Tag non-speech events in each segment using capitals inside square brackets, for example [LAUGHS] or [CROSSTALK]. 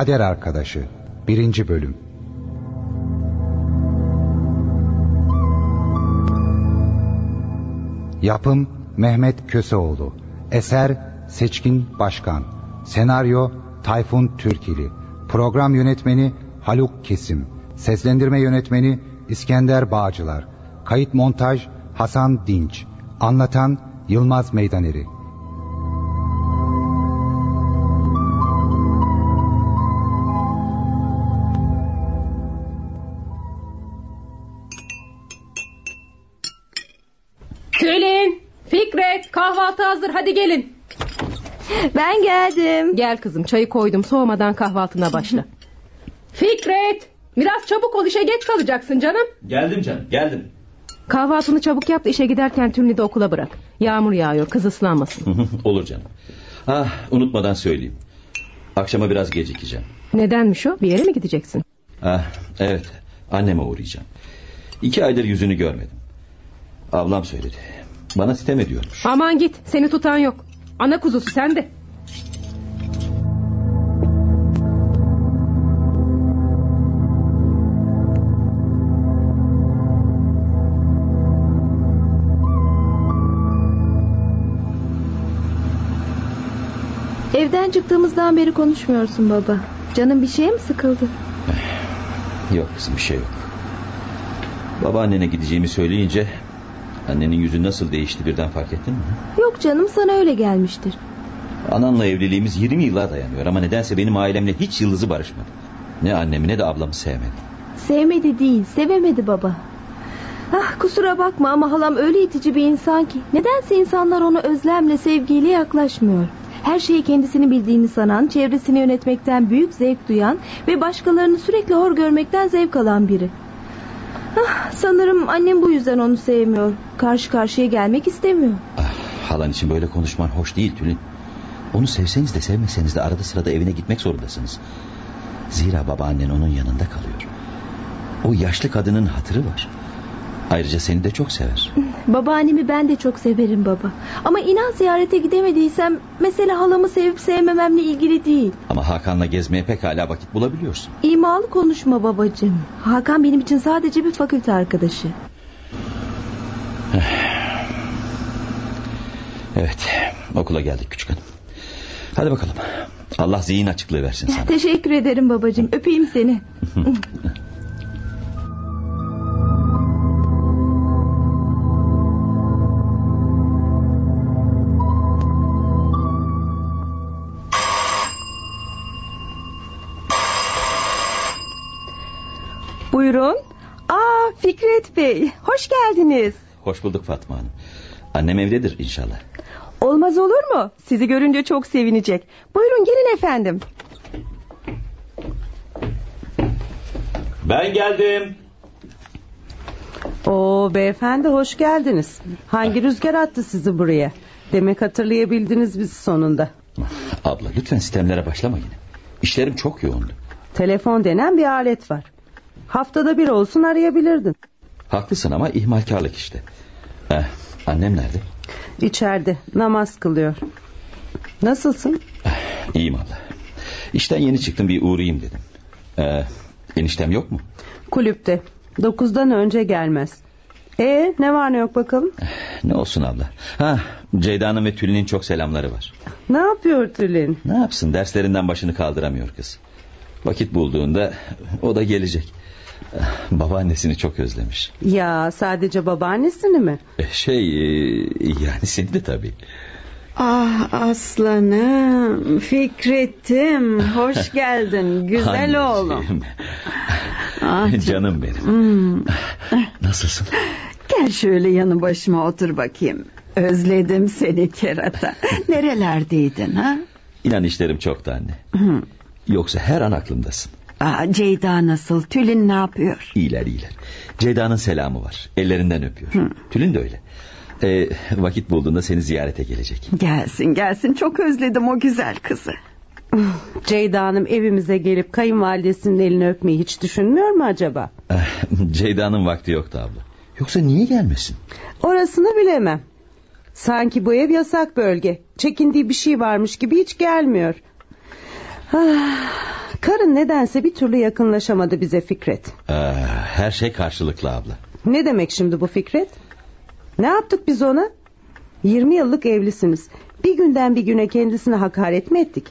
Kader Arkadaşı 1. Bölüm Yapım Mehmet Köseoğlu Eser Seçkin Başkan Senaryo Tayfun Türkili Program Yönetmeni Haluk Kesim Seslendirme Yönetmeni İskender Bağcılar Kayıt Montaj Hasan Dinç Anlatan Yılmaz Meydaneri gelin. Ben geldim. Gel kızım çayı koydum soğumadan kahvaltına başla. [LAUGHS] Fikret biraz çabuk ol işe geç kalacaksın canım. Geldim canım geldim. Kahvaltını çabuk yap da işe giderken Tülin'i de okula bırak. Yağmur yağıyor kız ıslanmasın. [LAUGHS] Olur canım. Ah unutmadan söyleyeyim. Akşama biraz gecikeceğim. Nedenmiş o bir yere mi gideceksin? Ah evet anneme uğrayacağım. İki aydır yüzünü görmedim. Ablam söyledi. Bana sitem ediyormuş. Aman git seni tutan yok. Ana kuzusu sen de. Evden çıktığımızdan beri konuşmuyorsun baba. Canın bir şeye mi sıkıldı? Yok kızım bir şey yok. Babaannene gideceğimi söyleyince... ...annenin yüzü nasıl değişti birden fark ettin mi? Yok canım sana öyle gelmiştir. Anamla evliliğimiz 20 yıla dayanıyor ama nedense benim ailemle hiç yıldızı barışmadı. Ne annemi ne de ablamı sevmedi. Sevmedi değil sevemedi baba. Ah kusura bakma ama halam öyle itici bir insan ki. Nedense insanlar ona özlemle sevgiyle yaklaşmıyor. Her şeyi kendisini bildiğini sanan, çevresini yönetmekten büyük zevk duyan ve başkalarını sürekli hor görmekten zevk alan biri. Ah, sanırım annem bu yüzden onu sevmiyor. Karşı karşıya gelmek istemiyor. Ah, halan için böyle konuşman hoş değil Tülin. Onu sevseniz de sevmeseniz de arada sırada evine gitmek zorundasınız. Zira babaannen onun yanında kalıyor. O yaşlı kadının hatırı var. Ayrıca seni de çok sever. Babaannemi ben de çok severim baba. Ama inan ziyarete gidemediysem mesele halamı sevip sevmememle ilgili değil. Ama Hakan'la gezmeye pekala vakit bulabiliyorsun. İmalı konuşma babacığım. Hakan benim için sadece bir fakülte arkadaşı. [SIGHS] Evet okula geldik küçük hanım. Hadi bakalım. Allah zihin açıklığı versin sana. Teşekkür ederim babacığım. Öpeyim seni. [LAUGHS] Fikret Bey, hoş geldiniz. Hoş bulduk Fatma Hanım. Annem evdedir inşallah. Olmaz olur mu? Sizi görünce çok sevinecek. Buyurun gelin efendim. Ben geldim. Oo beyefendi hoş geldiniz. Hangi rüzgar attı sizi buraya? Demek hatırlayabildiniz bizi sonunda. Abla lütfen sistemlere başlama yine. İşlerim çok yoğundu. Telefon denen bir alet var. Haftada bir olsun arayabilirdin. Haklısın ama ihmalkarlık işte. Eh, annem nerede? İçeride namaz kılıyor. Nasılsın? İyiyim abla. İşten yeni çıktım bir uğrayayım dedim. Ee, eniştem yok mu? Kulüpte. Dokuzdan önce gelmez. E ne var ne yok bakalım? Ne olsun abla. Ha, Ceyda'nın ve Tülin'in çok selamları var. Ne yapıyor Tülin? Ne yapsın derslerinden başını kaldıramıyor kız. Vakit bulduğunda o da gelecek. Babaannesini çok özlemiş. Ya sadece babaannesini mi? Şey yani seni de tabii. Ah aslanım Fikret'im hoş [LAUGHS] geldin güzel oğlum. [LAUGHS] Ah, canım benim. Hmm. [LAUGHS] Nasılsın? Gel şöyle yanı başıma otur bakayım. Özledim seni kerata. Nerelerdeydin ha? İnan işlerim çoktu anne. Hmm. Yoksa her an aklımdasın. Aa, Ceyda nasıl? Tülin ne yapıyor? İyiler iyiler. Ceyda'nın selamı var. Ellerinden öpüyor. Hı. Tülin de öyle. Ee, vakit bulduğunda seni ziyarete gelecek. Gelsin gelsin çok özledim o güzel kızı. Ceyda Hanım evimize gelip kayınvalidesinin elini öpmeyi hiç düşünmüyor mu acaba? [LAUGHS] Ceyda'nın vakti yoktu abla. Yoksa niye gelmesin? Orasını bilemem. Sanki bu ev yasak bölge. Çekindiği bir şey varmış gibi hiç gelmiyor. Ah, Karın nedense bir türlü yakınlaşamadı bize Fikret. Ee, her şey karşılıklı abla. Ne demek şimdi bu Fikret? Ne yaptık biz ona? 20 yıllık evlisiniz. Bir günden bir güne kendisine hakaret mi ettik?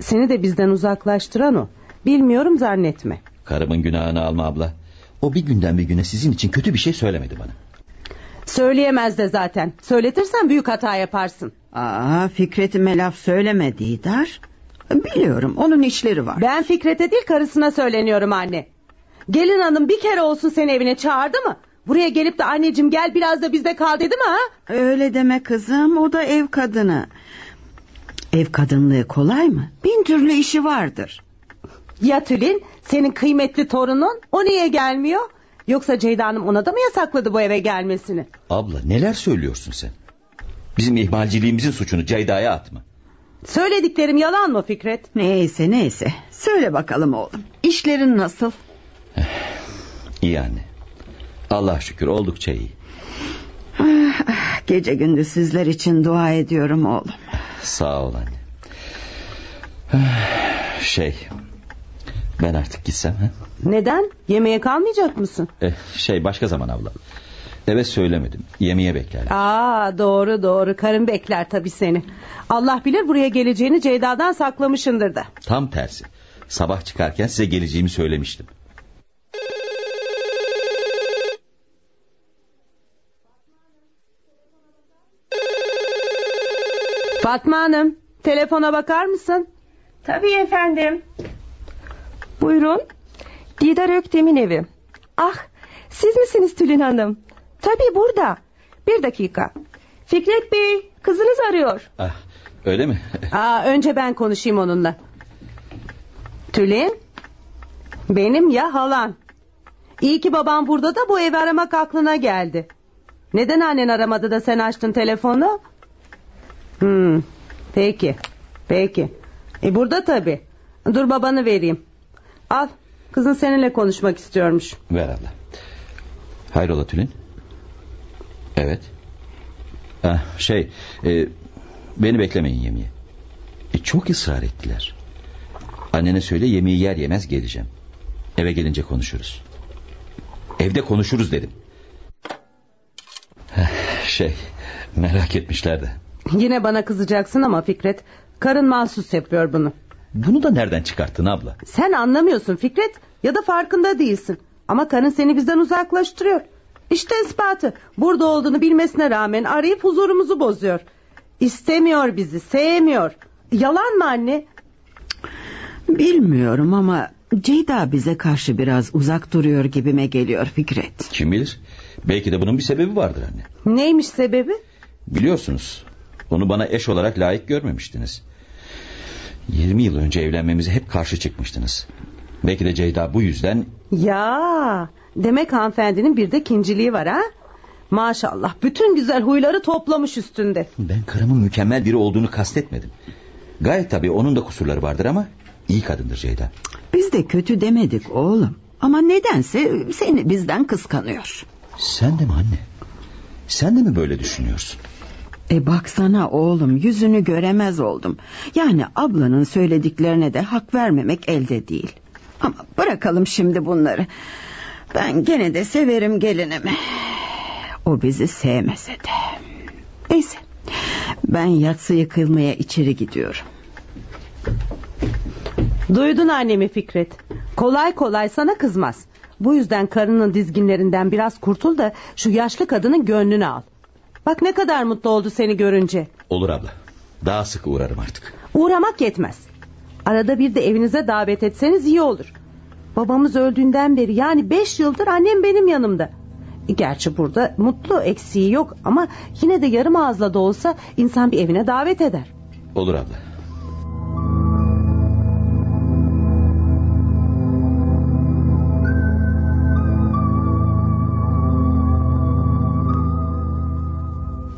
Seni de bizden uzaklaştıran o. Bilmiyorum zannetme. Karımın günahını alma abla. O bir günden bir güne sizin için kötü bir şey söylemedi bana. Söyleyemez de zaten. Söyletirsen büyük hata yaparsın. Aa, Fikret'ime laf söyleme Didar. Biliyorum onun işleri var. Ben Fikret'e değil karısına söyleniyorum anne. Gelin hanım bir kere olsun seni evine çağırdı mı? Buraya gelip de anneciğim gel biraz da bizde kal dedi mi ha? Öyle deme kızım o da ev kadını. Ev kadınlığı kolay mı? Bin türlü işi vardır. Ya Tülin senin kıymetli torunun o niye gelmiyor? Yoksa Ceyda Hanım ona da mı yasakladı bu eve gelmesini? Abla neler söylüyorsun sen? Bizim ihmalciliğimizin suçunu Ceyda'ya atma. Söylediklerim yalan mı Fikret? Neyse neyse. Söyle bakalım oğlum. İşlerin nasıl? İyi anne. Allah şükür oldukça iyi. Gece gündüz sizler için dua ediyorum oğlum. Sağ ol anne. Şey... Ben artık gitsem ha? Neden? Yemeğe kalmayacak mısın? Eh, şey başka zaman abla. Evet söylemedim. Yemeğe beklerler. Aa doğru doğru karın bekler tabii seni. Allah bilir buraya geleceğini Ceyda'dan saklamışındır da. Tam tersi. Sabah çıkarken size geleceğimi söylemiştim. Fatma Hanım telefona bakar mısın? Tabii efendim. Buyurun. Didar Öktem'in evi. Ah siz misiniz Tülin Hanım? Tabii burada. Bir dakika. Fikret Bey kızınız arıyor. Ah, öyle mi? [LAUGHS] Aa, önce ben konuşayım onunla. Tülin benim ya halan. İyi ki babam burada da bu evi aramak aklına geldi. Neden annen aramadı da sen açtın telefonu? Hmm, peki peki. E burada tabi. Dur babanı vereyim. Al kızın seninle konuşmak istiyormuş. Ver abla. Hayrola Tülin? Evet. Ah, şey e, beni beklemeyin yemeğe. E, çok ısrar ettiler. Annene söyle yemeği yer yemez geleceğim. Eve gelince konuşuruz. Evde konuşuruz dedim. Eh, Şey merak etmişler de. Yine bana kızacaksın ama Fikret. Karın mahsus yapıyor bunu. Bunu da nereden çıkarttın abla? Sen anlamıyorsun Fikret ya da farkında değilsin. Ama karın seni bizden uzaklaştırıyor. İşte ispatı. Burada olduğunu bilmesine rağmen arayıp huzurumuzu bozuyor. İstemiyor bizi, sevmiyor. Yalan mı anne? Bilmiyorum ama Ceyda bize karşı biraz uzak duruyor gibime geliyor Fikret. Kim bilir? Belki de bunun bir sebebi vardır anne. Neymiş sebebi? Biliyorsunuz onu bana eş olarak layık görmemiştiniz. 20 yıl önce evlenmemize hep karşı çıkmıştınız. Belki de Ceyda bu yüzden Ya, demek hanımefendinin bir de kinciliği var ha? Maşallah bütün güzel huyları toplamış üstünde. ben karımın mükemmel biri olduğunu kastetmedim. Gayet tabii onun da kusurları vardır ama iyi kadındır Ceyda. Biz de kötü demedik oğlum. Ama nedense seni bizden kıskanıyor. Sen de mi anne? Sen de mi böyle düşünüyorsun? E baksana oğlum yüzünü göremez oldum. Yani ablanın söylediklerine de hak vermemek elde değil. Ama bırakalım şimdi bunları. Ben gene de severim gelinimi. O bizi sevmese de. Neyse. Ben yatsı yıkılmaya içeri gidiyorum. Duydun annemi Fikret. Kolay kolay sana kızmaz. Bu yüzden karının dizginlerinden biraz kurtul da şu yaşlı kadının gönlünü al. Bak ne kadar mutlu oldu seni görünce. Olur abla. Daha sık uğrarım artık. Uğramak yetmez. Arada bir de evinize davet etseniz iyi olur. Babamız öldüğünden beri yani beş yıldır annem benim yanımda. Gerçi burada mutlu eksiği yok ama yine de yarım ağızla da olsa insan bir evine davet eder. Olur abla.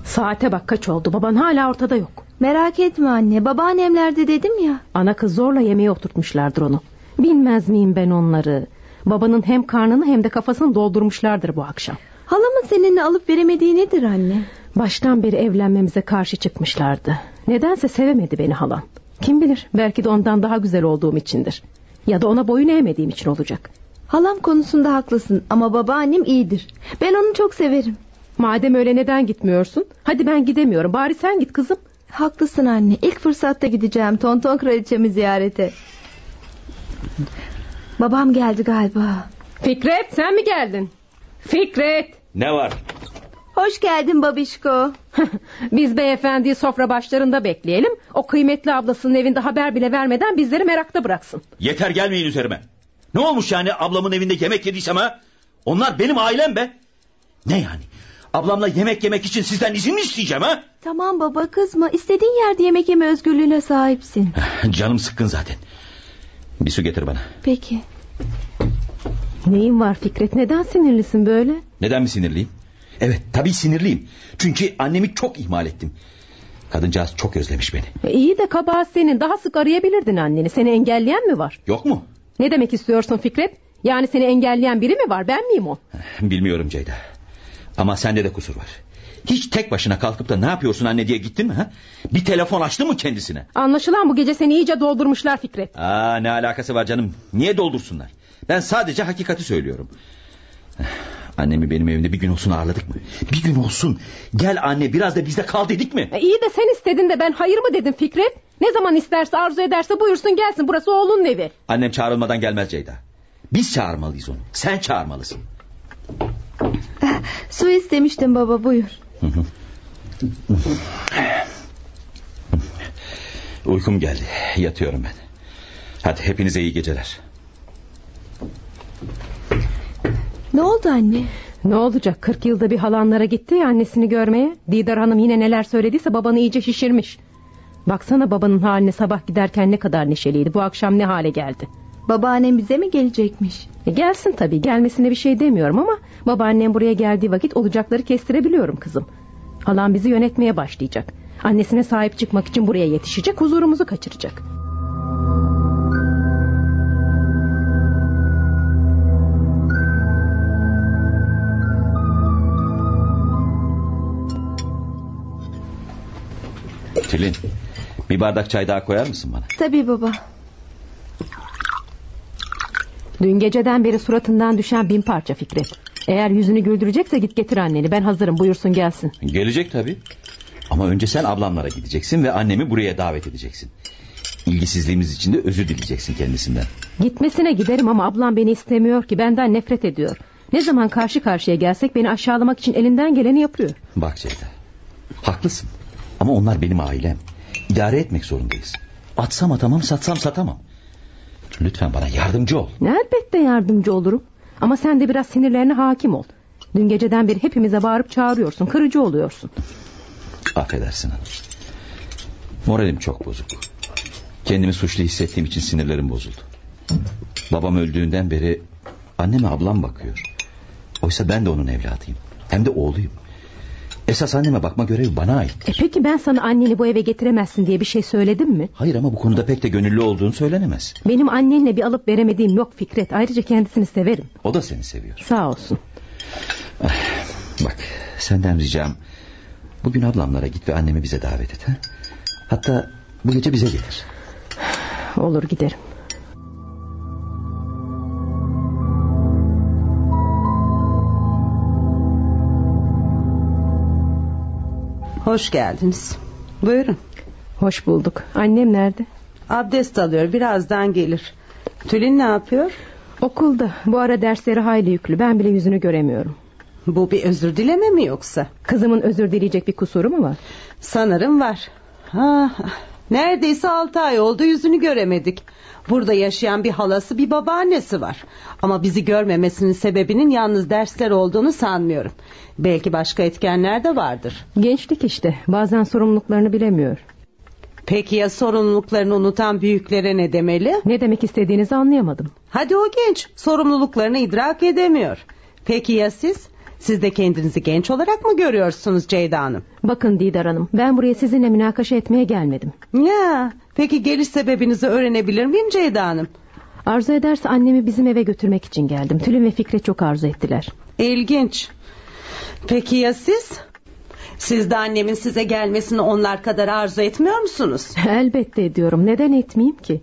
Saate bak kaç oldu baban hala ortada yok. Merak etme anne babaannemlerde dedim ya. Ana kız zorla yemeğe oturtmuşlardır onu. Bilmez miyim ben onları? Babanın hem karnını hem de kafasını doldurmuşlardır bu akşam. Halamın seninle alıp veremediği nedir anne? Baştan beri evlenmemize karşı çıkmışlardı. Nedense sevemedi beni halan. Kim bilir belki de ondan daha güzel olduğum içindir. Ya da ona boyun eğmediğim için olacak. Halam konusunda haklısın ama babaannem iyidir. Ben onu çok severim. Madem öyle neden gitmiyorsun? Hadi ben gidemiyorum. Bari sen git kızım. Haklısın anne. İlk fırsatta gideceğim tonton kraliçemi ziyarete. Babam geldi galiba. Fikret sen mi geldin? Fikret. Ne var? Hoş geldin babişko. [LAUGHS] Biz beyefendiyi sofra başlarında bekleyelim. O kıymetli ablasının evinde haber bile vermeden bizleri merakta bıraksın. Yeter gelmeyin üzerime. Ne olmuş yani ablamın evinde yemek yediysem ha? Onlar benim ailem be. Ne yani? Ablamla yemek yemek için sizden izin mi isteyeceğim ha? Tamam baba kızma. İstediğin yerde yemek yeme özgürlüğüne sahipsin. [LAUGHS] Canım sıkkın zaten. Bir su getir bana. Peki. Neyin var Fikret? Neden sinirlisin böyle? Neden mi sinirliyim? Evet tabii sinirliyim. Çünkü annemi çok ihmal ettim. Kadıncağız çok özlemiş beni. E, iyi de kabahat senin. Daha sık arayabilirdin anneni. Seni engelleyen mi var? Yok mu? Ne demek istiyorsun Fikret? Yani seni engelleyen biri mi var? Ben miyim o? [LAUGHS] Bilmiyorum Ceyda. Ama sende de kusur var. Hiç tek başına kalkıp da ne yapıyorsun anne diye gittin mi? Ha? Bir telefon açtı mı kendisine? Anlaşılan bu gece seni iyice doldurmuşlar Fikret. Aa, ne alakası var canım? Niye doldursunlar? Ben sadece hakikati söylüyorum. [SIGHS] Annemi benim evimde bir gün olsun ağırladık mı? Bir gün olsun. Gel anne biraz da bizde kal dedik mi? E, iyi de sen istedin de ben hayır mı dedim Fikret? Ne zaman isterse arzu ederse buyursun gelsin. Burası oğlunun evi. Annem çağrılmadan gelmez Ceyda. Biz çağırmalıyız onu. Sen çağırmalısın. [LAUGHS] Su istemiştim baba buyur. [LAUGHS] Uykum geldi. Yatıyorum ben. Hadi hepinize iyi geceler. Ne oldu anne? Ne olacak 40 yılda bir halanlara gitti ya annesini görmeye. Didar Hanım yine neler söylediyse babanı iyice şişirmiş. Baksana babanın haline sabah giderken ne kadar neşeliydi. Bu akşam ne hale geldi. Babaannem bize mi gelecekmiş? E gelsin tabii gelmesine bir şey demiyorum ama... ...babaannem buraya geldiği vakit olacakları kestirebiliyorum kızım. Halam bizi yönetmeye başlayacak. Annesine sahip çıkmak için buraya yetişecek huzurumuzu kaçıracak. Tülin bir bardak çay daha koyar mısın bana? Tabii baba. Dün geceden beri suratından düşen bin parça Fikret. Eğer yüzünü güldürecekse git getir anneni. Ben hazırım buyursun gelsin. Gelecek tabii. Ama önce sen ablamlara gideceksin ve annemi buraya davet edeceksin. İlgisizliğimiz için de özür dileyeceksin kendisinden. Gitmesine giderim ama ablam beni istemiyor ki benden nefret ediyor. Ne zaman karşı karşıya gelsek beni aşağılamak için elinden geleni yapıyor. Bak Ceyda haklısın ama onlar benim ailem. İdare etmek zorundayız. Atsam atamam satsam satamam. Lütfen bana yardımcı ol. Elbette yardımcı olurum. Ama sen de biraz sinirlerine hakim ol. Dün geceden beri hepimize bağırıp çağırıyorsun. Kırıcı oluyorsun. Affedersin hanım. Moralim çok bozuk. Kendimi suçlu hissettiğim için sinirlerim bozuldu. Babam öldüğünden beri anneme ablam bakıyor. Oysa ben de onun evladıyım. Hem de oğluyum. Esas anneme bakma görevi bana ait. E peki ben sana anneni bu eve getiremezsin diye bir şey söyledim mi? Hayır ama bu konuda pek de gönüllü olduğunu söylenemez. Benim annenle bir alıp veremediğim yok Fikret. Ayrıca kendisini severim. O da seni seviyor. Sağ olsun. Bak senden ricam bugün ablamlara git ve annemi bize davet et. Ha? Hatta bu gece bize gelir. Olur giderim. Hoş geldiniz. Buyurun. Hoş bulduk. Annem nerede? Abdest alıyor birazdan gelir. Tülin ne yapıyor? Okulda. Bu ara dersleri hayli yüklü. Ben bile yüzünü göremiyorum. Bu bir özür dileme mi yoksa? Kızımın özür dileyecek bir kusuru mu var? Sanırım var. Ha, neredeyse altı ay oldu yüzünü göremedik. Burada yaşayan bir halası bir babaannesi var. Ama bizi görmemesinin sebebinin yalnız dersler olduğunu sanmıyorum. Belki başka etkenler de vardır. Gençlik işte. Bazen sorumluluklarını bilemiyor. Peki ya sorumluluklarını unutan büyüklere ne demeli? Ne demek istediğinizi anlayamadım. Hadi o genç sorumluluklarını idrak edemiyor. Peki ya siz? Siz de kendinizi genç olarak mı görüyorsunuz Ceyda Hanım? Bakın Didar Hanım ben buraya sizinle münakaşa etmeye gelmedim. Ya, peki geliş sebebinizi öğrenebilir miyim Ceyda Hanım? Arzu ederse annemi bizim eve götürmek için geldim. Tülin ve Fikret çok arzu ettiler. İlginç. Peki ya siz? Siz de annemin size gelmesini onlar kadar arzu etmiyor musunuz? [LAUGHS] Elbette ediyorum. Neden etmeyeyim ki?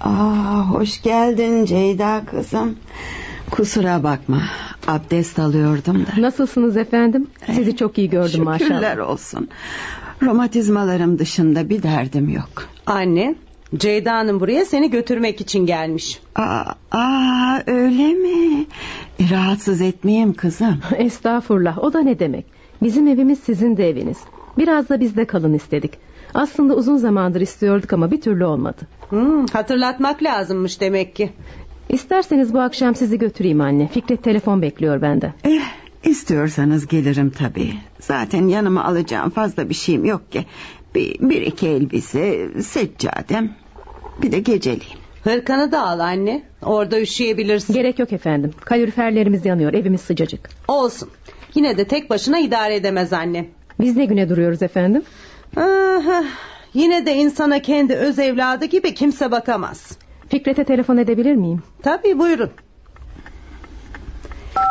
Aa, hoş geldin Ceyda kızım. Kusura bakma. Abdest alıyordum da. Nasılsınız efendim? Sizi çok iyi gördüm Şükürler maşallah. Şükürler olsun. Romatizmalarım dışında bir derdim yok. Anne, Ceyda Hanım buraya seni götürmek için gelmiş. Aa, aa öyle mi? E, rahatsız etmeyeyim kızım. [LAUGHS] Estağfurullah o da ne demek? Bizim evimiz sizin de eviniz. Biraz da bizde kalın istedik. Aslında uzun zamandır istiyorduk ama bir türlü olmadı. Hmm, hatırlatmak lazımmış demek ki. İsterseniz bu akşam sizi götüreyim anne. Fikret telefon bekliyor benden. Eh, istiyorsanız gelirim tabii. Zaten yanıma alacağım fazla bir şeyim yok ki. Bir, bir iki elbise, seccadem, bir de geceliğim. Hırkanı da al anne. Orada üşüyebilirsin. Gerek yok efendim. Kaloriferlerimiz yanıyor. Evimiz sıcacık. Olsun. Yine de tek başına idare edemez anne. Biz ne güne duruyoruz efendim? Aha, yine de insana kendi öz evladı gibi kimse bakamaz. Fikret'e telefon edebilir miyim? Tabii buyurun.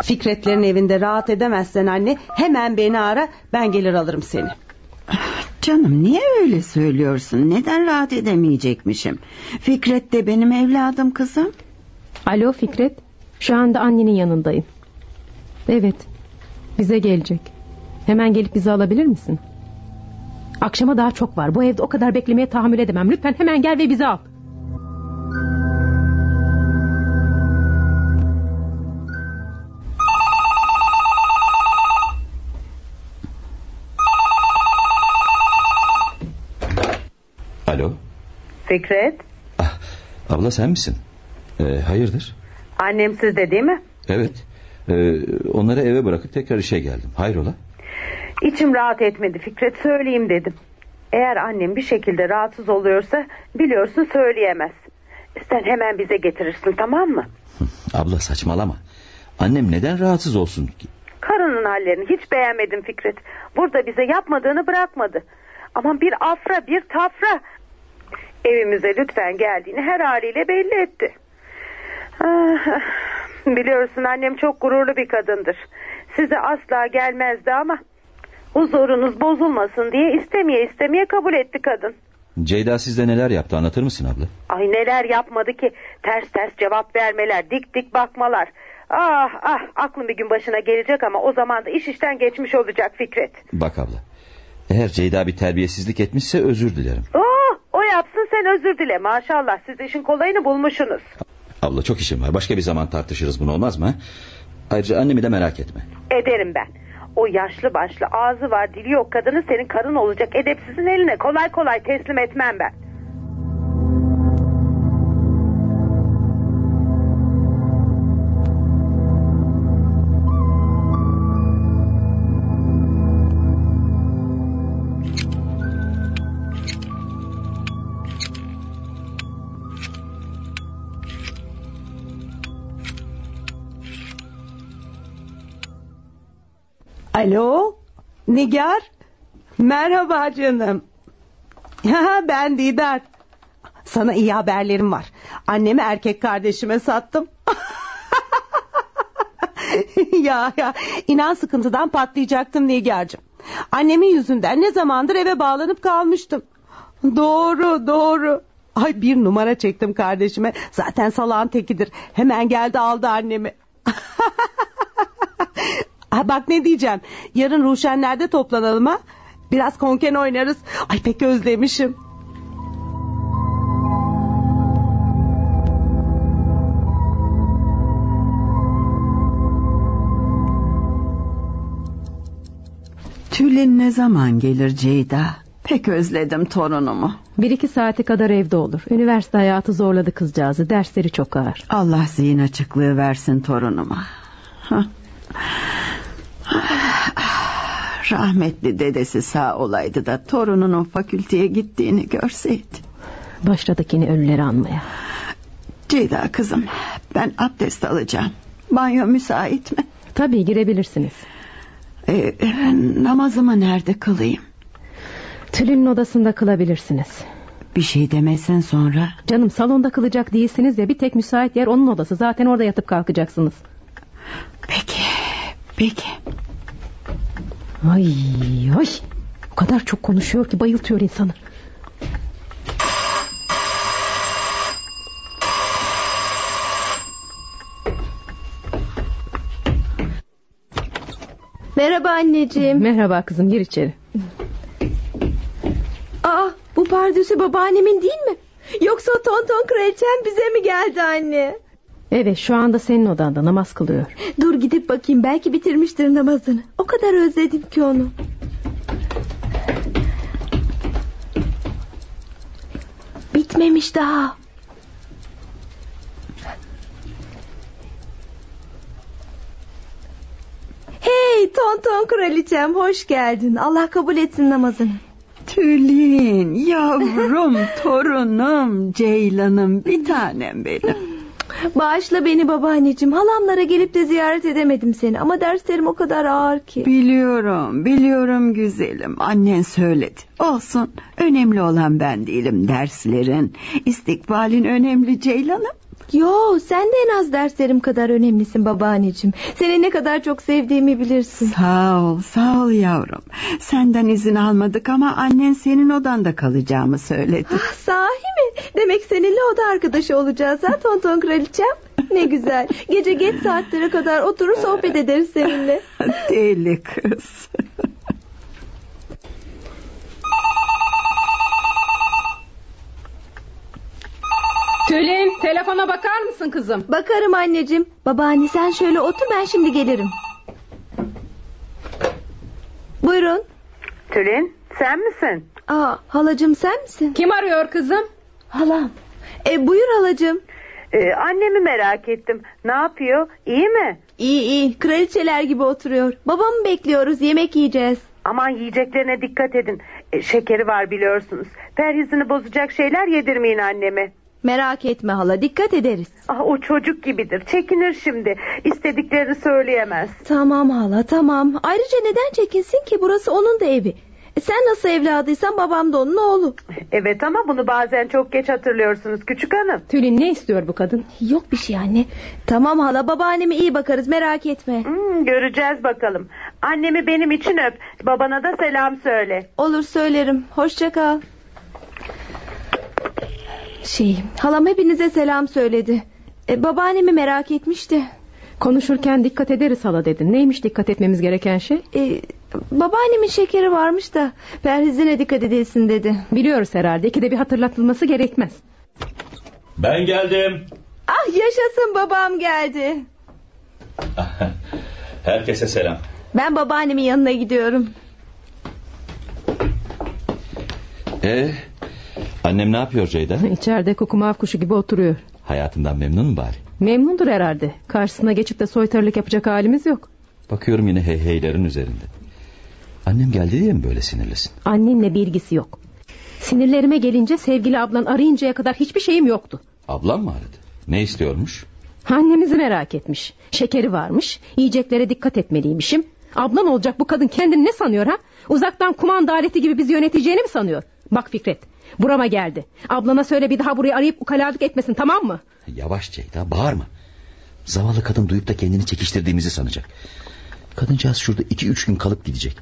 Fikretlerin evinde rahat edemezsen anne hemen beni ara ben gelir alırım seni. Canım niye öyle söylüyorsun? Neden rahat edemeyecekmişim? Fikret de benim evladım kızım. Alo Fikret. Şu anda annenin yanındayım. Evet. Bize gelecek. Hemen gelip bizi alabilir misin? Akşama daha çok var. Bu evde o kadar beklemeye tahammül edemem. Lütfen hemen gel ve bizi al. Fikret Ah, abla sen misin? Ee, hayırdır? annem sizde değil mi? Evet. Ee, onları eve bırakıp tekrar işe geldim. Hayrola? İçim rahat etmedi Fikret söyleyeyim dedim. Eğer annem bir şekilde rahatsız oluyorsa biliyorsun söyleyemez. Sen hemen bize getirirsin tamam mı? Abla saçmalama. Annem neden rahatsız olsun ki? Karının hallerini hiç beğenmedim Fikret. Burada bize yapmadığını bırakmadı. Ama bir afra bir tafra. Evimize lütfen geldiğini her haliyle belli etti. Ah, biliyorsun annem çok gururlu bir kadındır. Size asla gelmezdi ama huzurunuz bozulmasın diye istemeye istemeye kabul etti kadın. Ceyda sizde neler yaptı anlatır mısın abla? Ay neler yapmadı ki ters ters cevap vermeler dik dik bakmalar. Ah ah aklım bir gün başına gelecek ama o zaman da iş işten geçmiş olacak Fikret. Bak abla. Eğer Ceyda bir terbiyesizlik etmişse özür dilerim. Oh, o yapsın sen özür dile maşallah siz işin kolayını bulmuşsunuz. Abla çok işim var. Başka bir zaman tartışırız bunu olmaz mı? Ayrıca annemi de merak etme. Ederim ben. O yaşlı başlı ağzı var dili yok kadını senin karın olacak edepsizin eline kolay kolay teslim etmem ben. Alo Nigar Merhaba canım Ben Didar Sana iyi haberlerim var Annemi erkek kardeşime sattım [LAUGHS] ya ya inan sıkıntıdan patlayacaktım Nigar'cığım. Annemin yüzünden ne zamandır eve bağlanıp kalmıştım. Doğru doğru. Ay bir numara çektim kardeşime. Zaten salağın tekidir. Hemen geldi aldı annemi. [LAUGHS] Ha, bak ne diyeceğim. Yarın Ruşenler'de toplanalım ha. Biraz konken oynarız. Ay pek özlemişim. Tülin ne zaman gelir Ceyda? Pek özledim torunumu. Bir iki saate kadar evde olur. Üniversite hayatı zorladı kızcağızı. Dersleri çok ağır. Allah zihin açıklığı versin torunuma. Hah. Rahmetli dedesi sağ olaydı da torununun fakülteye gittiğini görseydi. Başladık yine ölüleri anmaya. Ceyda kızım ben abdest alacağım. Banyo müsait mi? Tabii girebilirsiniz. Ee, namazımı nerede kılayım? Tülin'in odasında kılabilirsiniz. Bir şey demesen sonra. Canım salonda kılacak değilsiniz ya bir tek müsait yer onun odası. Zaten orada yatıp kalkacaksınız. Peki, Peki. Ay ay. O kadar çok konuşuyor ki bayıltıyor insanı. Merhaba anneciğim. Merhaba kızım gir içeri. Aa bu pardüsü babaannemin değil mi? Yoksa o tonton kraliçem bize mi geldi anne? Evet şu anda senin odanda namaz kılıyor. Dur gidip bakayım belki bitirmiştir namazını. O kadar özledim ki onu. Bitmemiş daha. Hey tonton kraliçem hoş geldin. Allah kabul etsin namazını. Tülin yavrum torunum Ceylan'ım bir tanem benim. Bağışla beni babaanneciğim. Halamlara gelip de ziyaret edemedim seni. Ama derslerim o kadar ağır ki. Biliyorum biliyorum güzelim annen söyledi. Olsun önemli olan ben değilim derslerin. İstikbalin önemli Ceylan'ım. Yo sen de en az derslerim kadar önemlisin babaanneciğim. Seni ne kadar çok sevdiğimi bilirsin. Sağ ol sağ ol yavrum. Senden izin almadık ama annen senin odanda kalacağımı söyledi. Ah, sahi mi? Demek seninle oda arkadaşı olacağız ha tonton kraliçem. Ne güzel. Gece geç saatlere kadar oturur sohbet ederiz seninle. Deli kız. Tülin telefona bakar mısın kızım? Bakarım anneciğim. Babaanne sen şöyle otur ben şimdi gelirim. Buyurun. Tülin sen misin? Aa, halacığım sen misin? Kim arıyor kızım? Halam. E, buyur halacığım. Ee, annemi merak ettim. Ne yapıyor? İyi mi? İyi iyi kraliçeler gibi oturuyor. Babamı bekliyoruz yemek yiyeceğiz. Aman yiyeceklerine dikkat edin. E, şekeri var biliyorsunuz. Perhizini bozacak şeyler yedirmeyin anneme. Merak etme hala dikkat ederiz. Ah, o çocuk gibidir. Çekinir şimdi. İstediklerini söyleyemez. Tamam hala tamam. Ayrıca neden çekinsin ki burası onun da evi. E, sen nasıl evladıysan babam da onun oğlu. Evet ama bunu bazen çok geç hatırlıyorsunuz küçük hanım. Tülin ne istiyor bu kadın? Yok bir şey anne. Tamam hala babaanneme iyi bakarız merak etme. Hmm, göreceğiz bakalım. Annemi benim için öp. Babana da selam söyle. Olur söylerim. Hoşça kal. Şey halam hepinize selam söyledi. E, babaannemi merak etmişti. Konuşurken dikkat ederiz hala dedin. Neymiş dikkat etmemiz gereken şey? E, babaannemin şekeri varmış da perhizine dikkat edilsin dedi. Biliyoruz herhalde. İkide bir hatırlatılması gerekmez. Ben geldim. Ah yaşasın babam geldi. [LAUGHS] Herkese selam. Ben babaannemin yanına gidiyorum. Ee, annem ne yapıyor Ceyda? [LAUGHS] İçeride kukumav kuşu gibi oturuyor. Hayatından memnun mu bari? Memnundur herhalde. Karşısına geçip de soytarılık yapacak halimiz yok. Bakıyorum yine hey heylerin üzerinde. Annem geldi diye mi böyle sinirlisin? Annenle bir ilgisi yok. Sinirlerime gelince sevgili ablan arayıncaya kadar hiçbir şeyim yoktu. Ablam mı aradı? Ne istiyormuş? Annemizi merak etmiş. Şekeri varmış. Yiyeceklere dikkat etmeliymişim. Ablan olacak bu kadın kendini ne sanıyor ha? Uzaktan kumanda aleti gibi bizi yöneteceğini mi sanıyor? Bak Fikret burama geldi. Ablana söyle bir daha burayı arayıp ukalalık etmesin tamam mı? Yavaş Ceyda bağırma. Zavallı kadın duyup da kendini çekiştirdiğimizi sanacak. Kadıncağız şurada iki üç gün kalıp gidecek.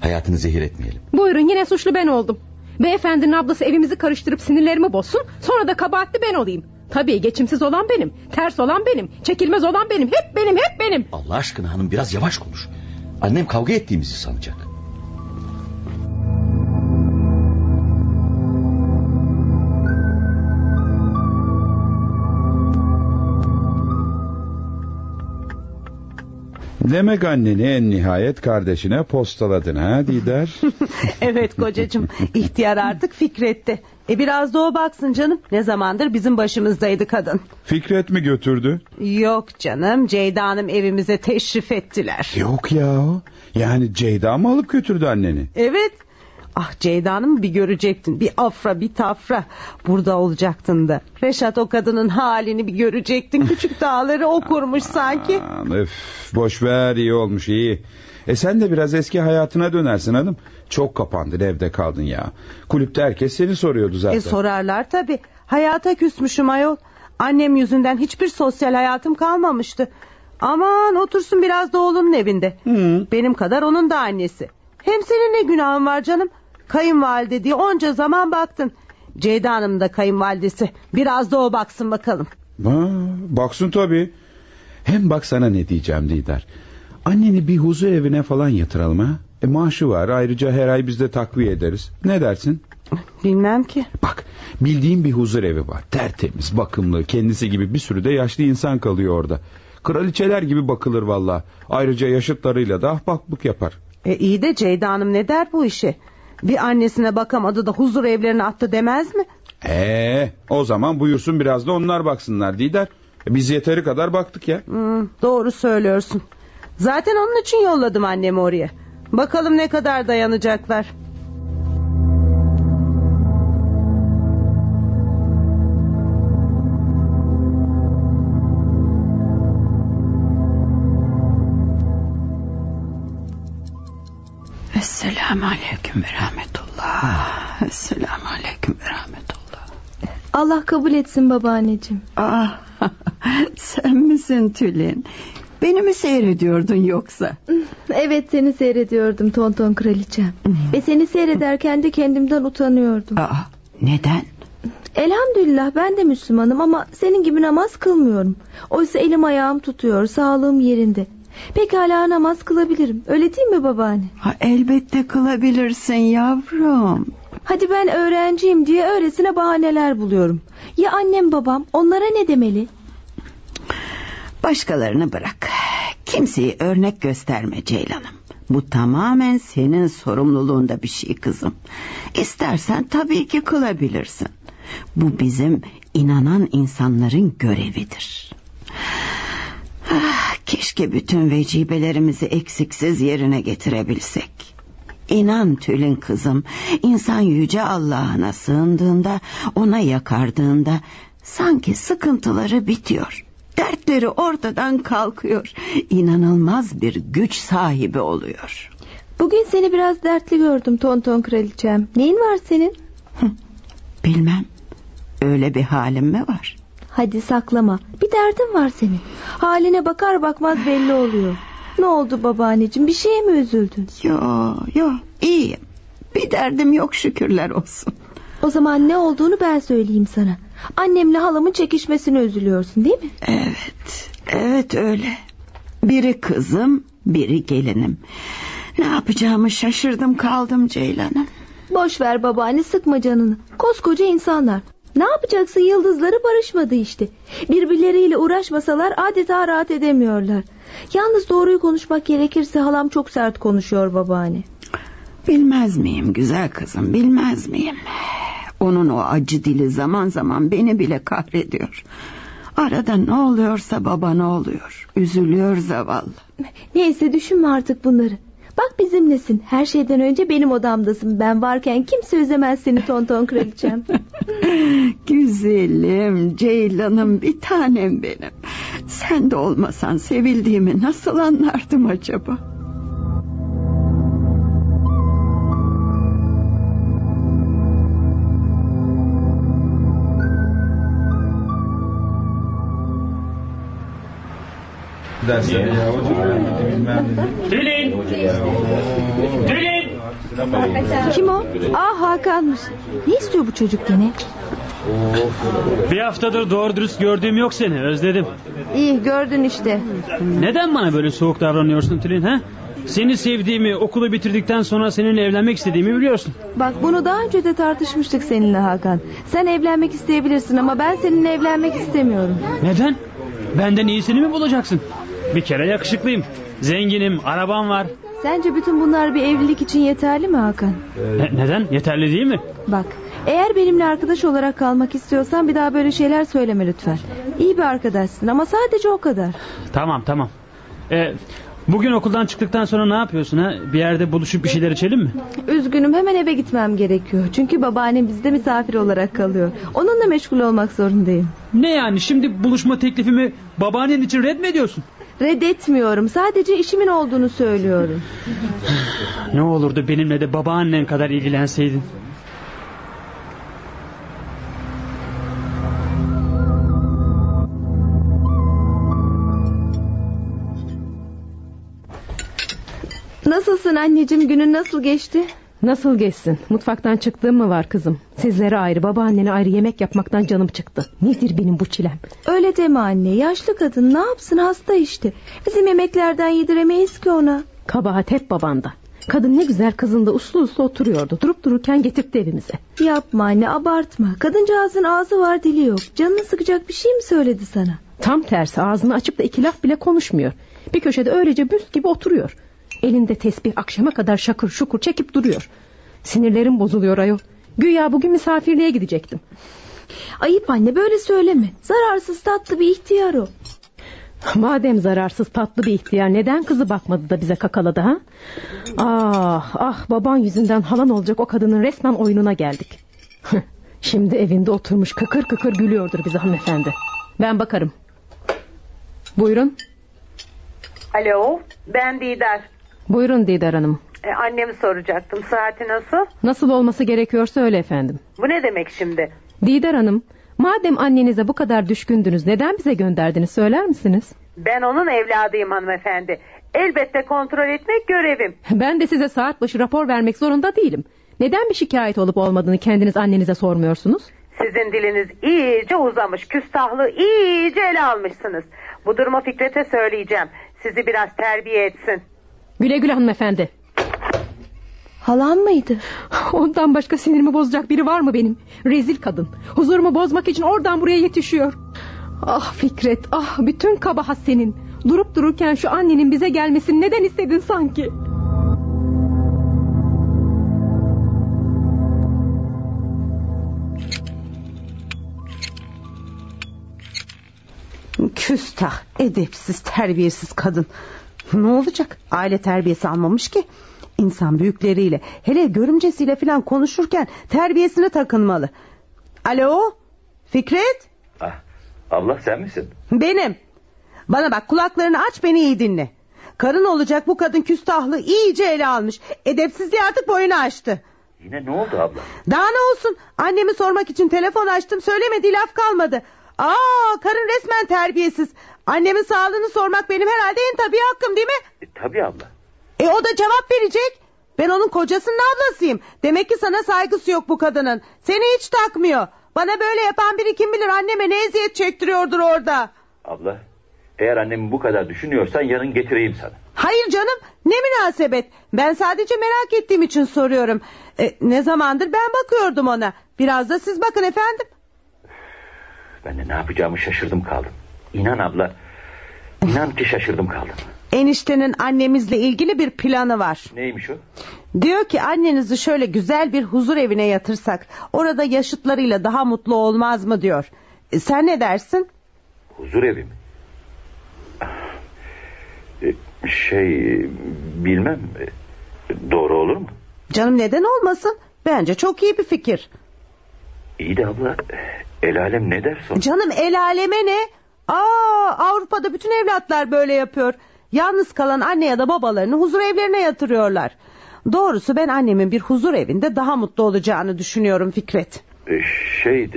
Hayatını zehir etmeyelim. Buyurun yine suçlu ben oldum. Beyefendinin ablası evimizi karıştırıp sinirlerimi bozsun. Sonra da kabahatli ben olayım. Tabii geçimsiz olan benim. Ters olan benim. Çekilmez olan benim. Hep benim hep benim. Allah aşkına hanım biraz yavaş konuş. Annem kavga ettiğimizi sanacak. Demek anneni en nihayet kardeşine postaladın ha Didar? [LAUGHS] evet kocacığım ihtiyar artık Fikret'te. E biraz da o baksın canım. Ne zamandır bizim başımızdaydı kadın. Fikret mi götürdü? Yok canım Ceyda Hanım evimize teşrif ettiler. Yok ya. Yani Ceyda mı alıp götürdü anneni? Evet. Ah Ceyda Hanım bir görecektin. Bir afra bir tafra. Burada olacaktın da. Reşat o kadının halini bir görecektin. Küçük [LAUGHS] dağları okurmuş sanki. Aman, öf, boş ver iyi olmuş iyi. E sen de biraz eski hayatına dönersin hanım. Çok kapandın evde kaldın ya. Kulüpte herkes seni soruyordu zaten. E sorarlar tabi. Hayata küsmüşüm ayol. Annem yüzünden hiçbir sosyal hayatım kalmamıştı. Aman otursun biraz da oğlunun evinde. Hı. Benim kadar onun da annesi. Hem senin ne günahın var canım. Kayınvalide diye onca zaman baktın. Ceyda Hanım da kayınvalidesi. Biraz da o baksın bakalım. Ha, baksın tabii. Hem bak sana ne diyeceğim Didar. Anneni bir huzur evine falan yatıralım ha. E maaşı var ayrıca her ay biz de takviye ederiz. Ne dersin? Bilmem ki. Bak bildiğim bir huzur evi var. Tertemiz, bakımlı, kendisi gibi bir sürü de yaşlı insan kalıyor orada. Kraliçeler gibi bakılır valla. Ayrıca yaşıtlarıyla da ahbaplık yapar. E iyi de Ceyda Hanım ne der bu işi? Bir annesine bakamadı da huzur evlerine attı demez mi? Ee, o zaman buyursun biraz da onlar baksınlar Didar. E, biz yeteri kadar baktık ya. Hmm, doğru söylüyorsun. Zaten onun için yolladım annemi oraya. Bakalım ne kadar dayanacaklar. Esselamu aleyküm ve rahmetullah. Esselamu aleyküm ve rahmetullah. Allah kabul etsin babaanneciğim. Ah, [LAUGHS] sen misin Tülin? Beni mi seyrediyordun yoksa? Evet seni seyrediyordum tonton kraliçem. Ve seni seyrederken de kendimden utanıyordum. Aa, neden? Elhamdülillah ben de Müslümanım ama senin gibi namaz kılmıyorum. Oysa elim ayağım tutuyor, sağlığım yerinde. Pekala namaz kılabilirim. Öyle değil mi babaanne? Ha, elbette kılabilirsin yavrum. Hadi ben öğrenciyim diye öylesine bahaneler buluyorum. Ya annem babam onlara ne demeli? Başkalarını bırak. Kimseyi örnek gösterme Ceylan'ım. Bu tamamen senin sorumluluğunda bir şey kızım. İstersen tabii ki kılabilirsin. Bu bizim inanan insanların görevidir. Ah, keşke bütün vecibelerimizi eksiksiz yerine getirebilsek. İnan Tülin kızım, insan yüce Allah'ına sığındığında, ona yakardığında sanki sıkıntıları bitiyor. Dertleri ortadan kalkıyor. İnanılmaz bir güç sahibi oluyor. Bugün seni biraz dertli gördüm tonton kraliçem. Neyin var senin? Bilmem. Öyle bir halim mi var? Hadi saklama. Bir derdin var senin. Haline bakar bakmaz belli oluyor. Ne oldu babaanneciğim? Bir şeye mi üzüldün? Yo yo iyiyim. Bir derdim yok şükürler olsun. O zaman ne olduğunu ben söyleyeyim sana. Annemle halamın çekişmesine üzülüyorsun değil mi? Evet. Evet öyle. Biri kızım, biri gelinim. Ne yapacağımı şaşırdım kaldım Ceylan'ım. Boş ver babaanne sıkma canını. Koskoca insanlar. Ne yapacaksın yıldızları barışmadı işte. Birbirleriyle uğraşmasalar adeta rahat edemiyorlar. Yalnız doğruyu konuşmak gerekirse halam çok sert konuşuyor babaanne. Bilmez miyim güzel kızım bilmez miyim? Onun o acı dili zaman zaman beni bile kahrediyor. Arada ne oluyorsa baba ne oluyor. Üzülüyor zavallı. Neyse düşünme artık bunları. Bak bizimlesin. Her şeyden önce benim odamdasın. Ben varken kimse üzemez seni tonton kraliçem. [LAUGHS] Güzelim, Ceylan'ım bir tanem benim. Sen de olmasan sevildiğimi nasıl anlardım acaba? Dersleri ya Tülin! Tülin! Kim o? Aa Hakan'mış. Ne istiyor bu çocuk gene? Bir haftadır doğru dürüst gördüğüm yok seni özledim. İyi gördün işte. Neden bana böyle soğuk davranıyorsun Tülin ha? Seni sevdiğimi, okulu bitirdikten sonra seninle evlenmek istediğimi biliyorsun. Bak bunu daha önce de tartışmıştık seninle Hakan. Sen evlenmek isteyebilirsin ama ben seninle evlenmek istemiyorum. Neden? Benden iyisini mi bulacaksın? Bir kere yakışıklıyım. Zenginim, arabam var. Sence bütün bunlar bir evlilik için yeterli mi Hakan? Ne- neden? Yeterli değil mi? Bak eğer benimle arkadaş olarak kalmak istiyorsan bir daha böyle şeyler söyleme lütfen. İyi bir arkadaşsın ama sadece o kadar. Tamam tamam. Ee, bugün okuldan çıktıktan sonra ne yapıyorsun ha? Bir yerde buluşup bir şeyler içelim mi? Üzgünüm hemen eve gitmem gerekiyor. Çünkü babaannem bizde misafir olarak kalıyor. Onunla meşgul olmak zorundayım. Ne yani şimdi buluşma teklifimi babaannen için red mi ediyorsun? Reddetmiyorum. Sadece işimin olduğunu söylüyorum. [LAUGHS] Ne olurdu benimle de babaannen kadar ilgilenseydin. Nasılsın anneciğim? Günün nasıl geçti? Nasıl geçsin? Mutfaktan çıktığım mı var kızım? Sizlere ayrı babaannene ayrı yemek yapmaktan canım çıktı. Nedir benim bu çilem? Öyle deme anne. Yaşlı kadın ne yapsın hasta işte. Bizim yemeklerden yediremeyiz ki ona. Kabahat hep babanda. Kadın ne güzel kızında uslu uslu oturuyordu. Durup dururken getirtti evimize. Yapma anne abartma. Kadıncağızın ağzı var dili yok. Canını sıkacak bir şey mi söyledi sana? Tam tersi ağzını açıp da iki laf bile konuşmuyor. Bir köşede öylece büst gibi oturuyor. Elinde tesbih akşama kadar şakır şukur çekip duruyor. Sinirlerim bozuluyor ayol. Güya bugün misafirliğe gidecektim. Ayıp anne böyle söyleme. Zararsız tatlı bir ihtiyar o. Madem zararsız tatlı bir ihtiyar neden kızı bakmadı da bize kakaladı ha? Ah ah baban yüzünden halan olacak o kadının resmen oyununa geldik. Şimdi evinde oturmuş kıkır kıkır gülüyordur bize hanımefendi. Ben bakarım. Buyurun. Alo ben Didar. Buyurun Didar Hanım. E, annemi soracaktım saati nasıl? Nasıl olması gerekiyorsa öyle efendim. Bu ne demek şimdi? Didar Hanım madem annenize bu kadar düşkündünüz neden bize gönderdiniz söyler misiniz? Ben onun evladıyım hanımefendi. Elbette kontrol etmek görevim. Ben de size saat başı rapor vermek zorunda değilim. Neden bir şikayet olup olmadığını kendiniz annenize sormuyorsunuz? Sizin diliniz iyice uzamış. Küstahlığı iyice ele almışsınız. Bu durumu Fikret'e söyleyeceğim. Sizi biraz terbiye etsin. Güle güle hanımefendi. Halam mıydı? Ondan başka sinirimi bozacak biri var mı benim? Rezil kadın. Huzurumu bozmak için oradan buraya yetişiyor. Ah Fikret ah bütün kabahat senin. Durup dururken şu annenin bize gelmesini neden istedin sanki? Küstah, edepsiz, terbiyesiz kadın. Ne olacak? Aile terbiyesi almamış ki. İnsan büyükleriyle, hele görümcesiyle falan konuşurken terbiyesine takınmalı. Alo, Fikret? Ah, abla sen misin? Benim. Bana bak kulaklarını aç beni iyi dinle. Karın olacak bu kadın küstahlı iyice ele almış. Edepsizliği artık boyunu aştı. Yine ne oldu abla? Daha ne olsun? Annemi sormak için telefon açtım söylemediği laf kalmadı. Aa karın resmen terbiyesiz. Annemin sağlığını sormak benim herhalde en tabii hakkım değil mi? E, tabii abla. E o da cevap verecek. Ben onun kocasının ablasıyım. Demek ki sana saygısı yok bu kadının. Seni hiç takmıyor. Bana böyle yapan biri kim bilir anneme ne eziyet çektiriyordur orada. Abla eğer annemi bu kadar düşünüyorsan yarın getireyim sana. Hayır canım ne münasebet. Ben sadece merak ettiğim için soruyorum. E, ne zamandır ben bakıyordum ona. Biraz da siz bakın efendim. Ben de ne yapacağımı şaşırdım kaldım. İnan abla. İnan ki şaşırdım kaldım. Eniştenin annemizle ilgili bir planı var. Neymiş o? Diyor ki annenizi şöyle güzel bir huzur evine yatırsak... ...orada yaşıtlarıyla daha mutlu olmaz mı diyor. E, sen ne dersin? Huzur evi mi? E, Şey bilmem. E, Doğru olur mu? Canım neden olmasın? Bence çok iyi bir fikir. İyi de abla el alem ne der sonra? Canım el aleme ne? Aa, Avrupa'da bütün evlatlar böyle yapıyor. Yalnız kalan anne ya da babalarını huzur evlerine yatırıyorlar. Doğrusu ben annemin bir huzur evinde daha mutlu olacağını düşünüyorum Fikret. E, Şey e,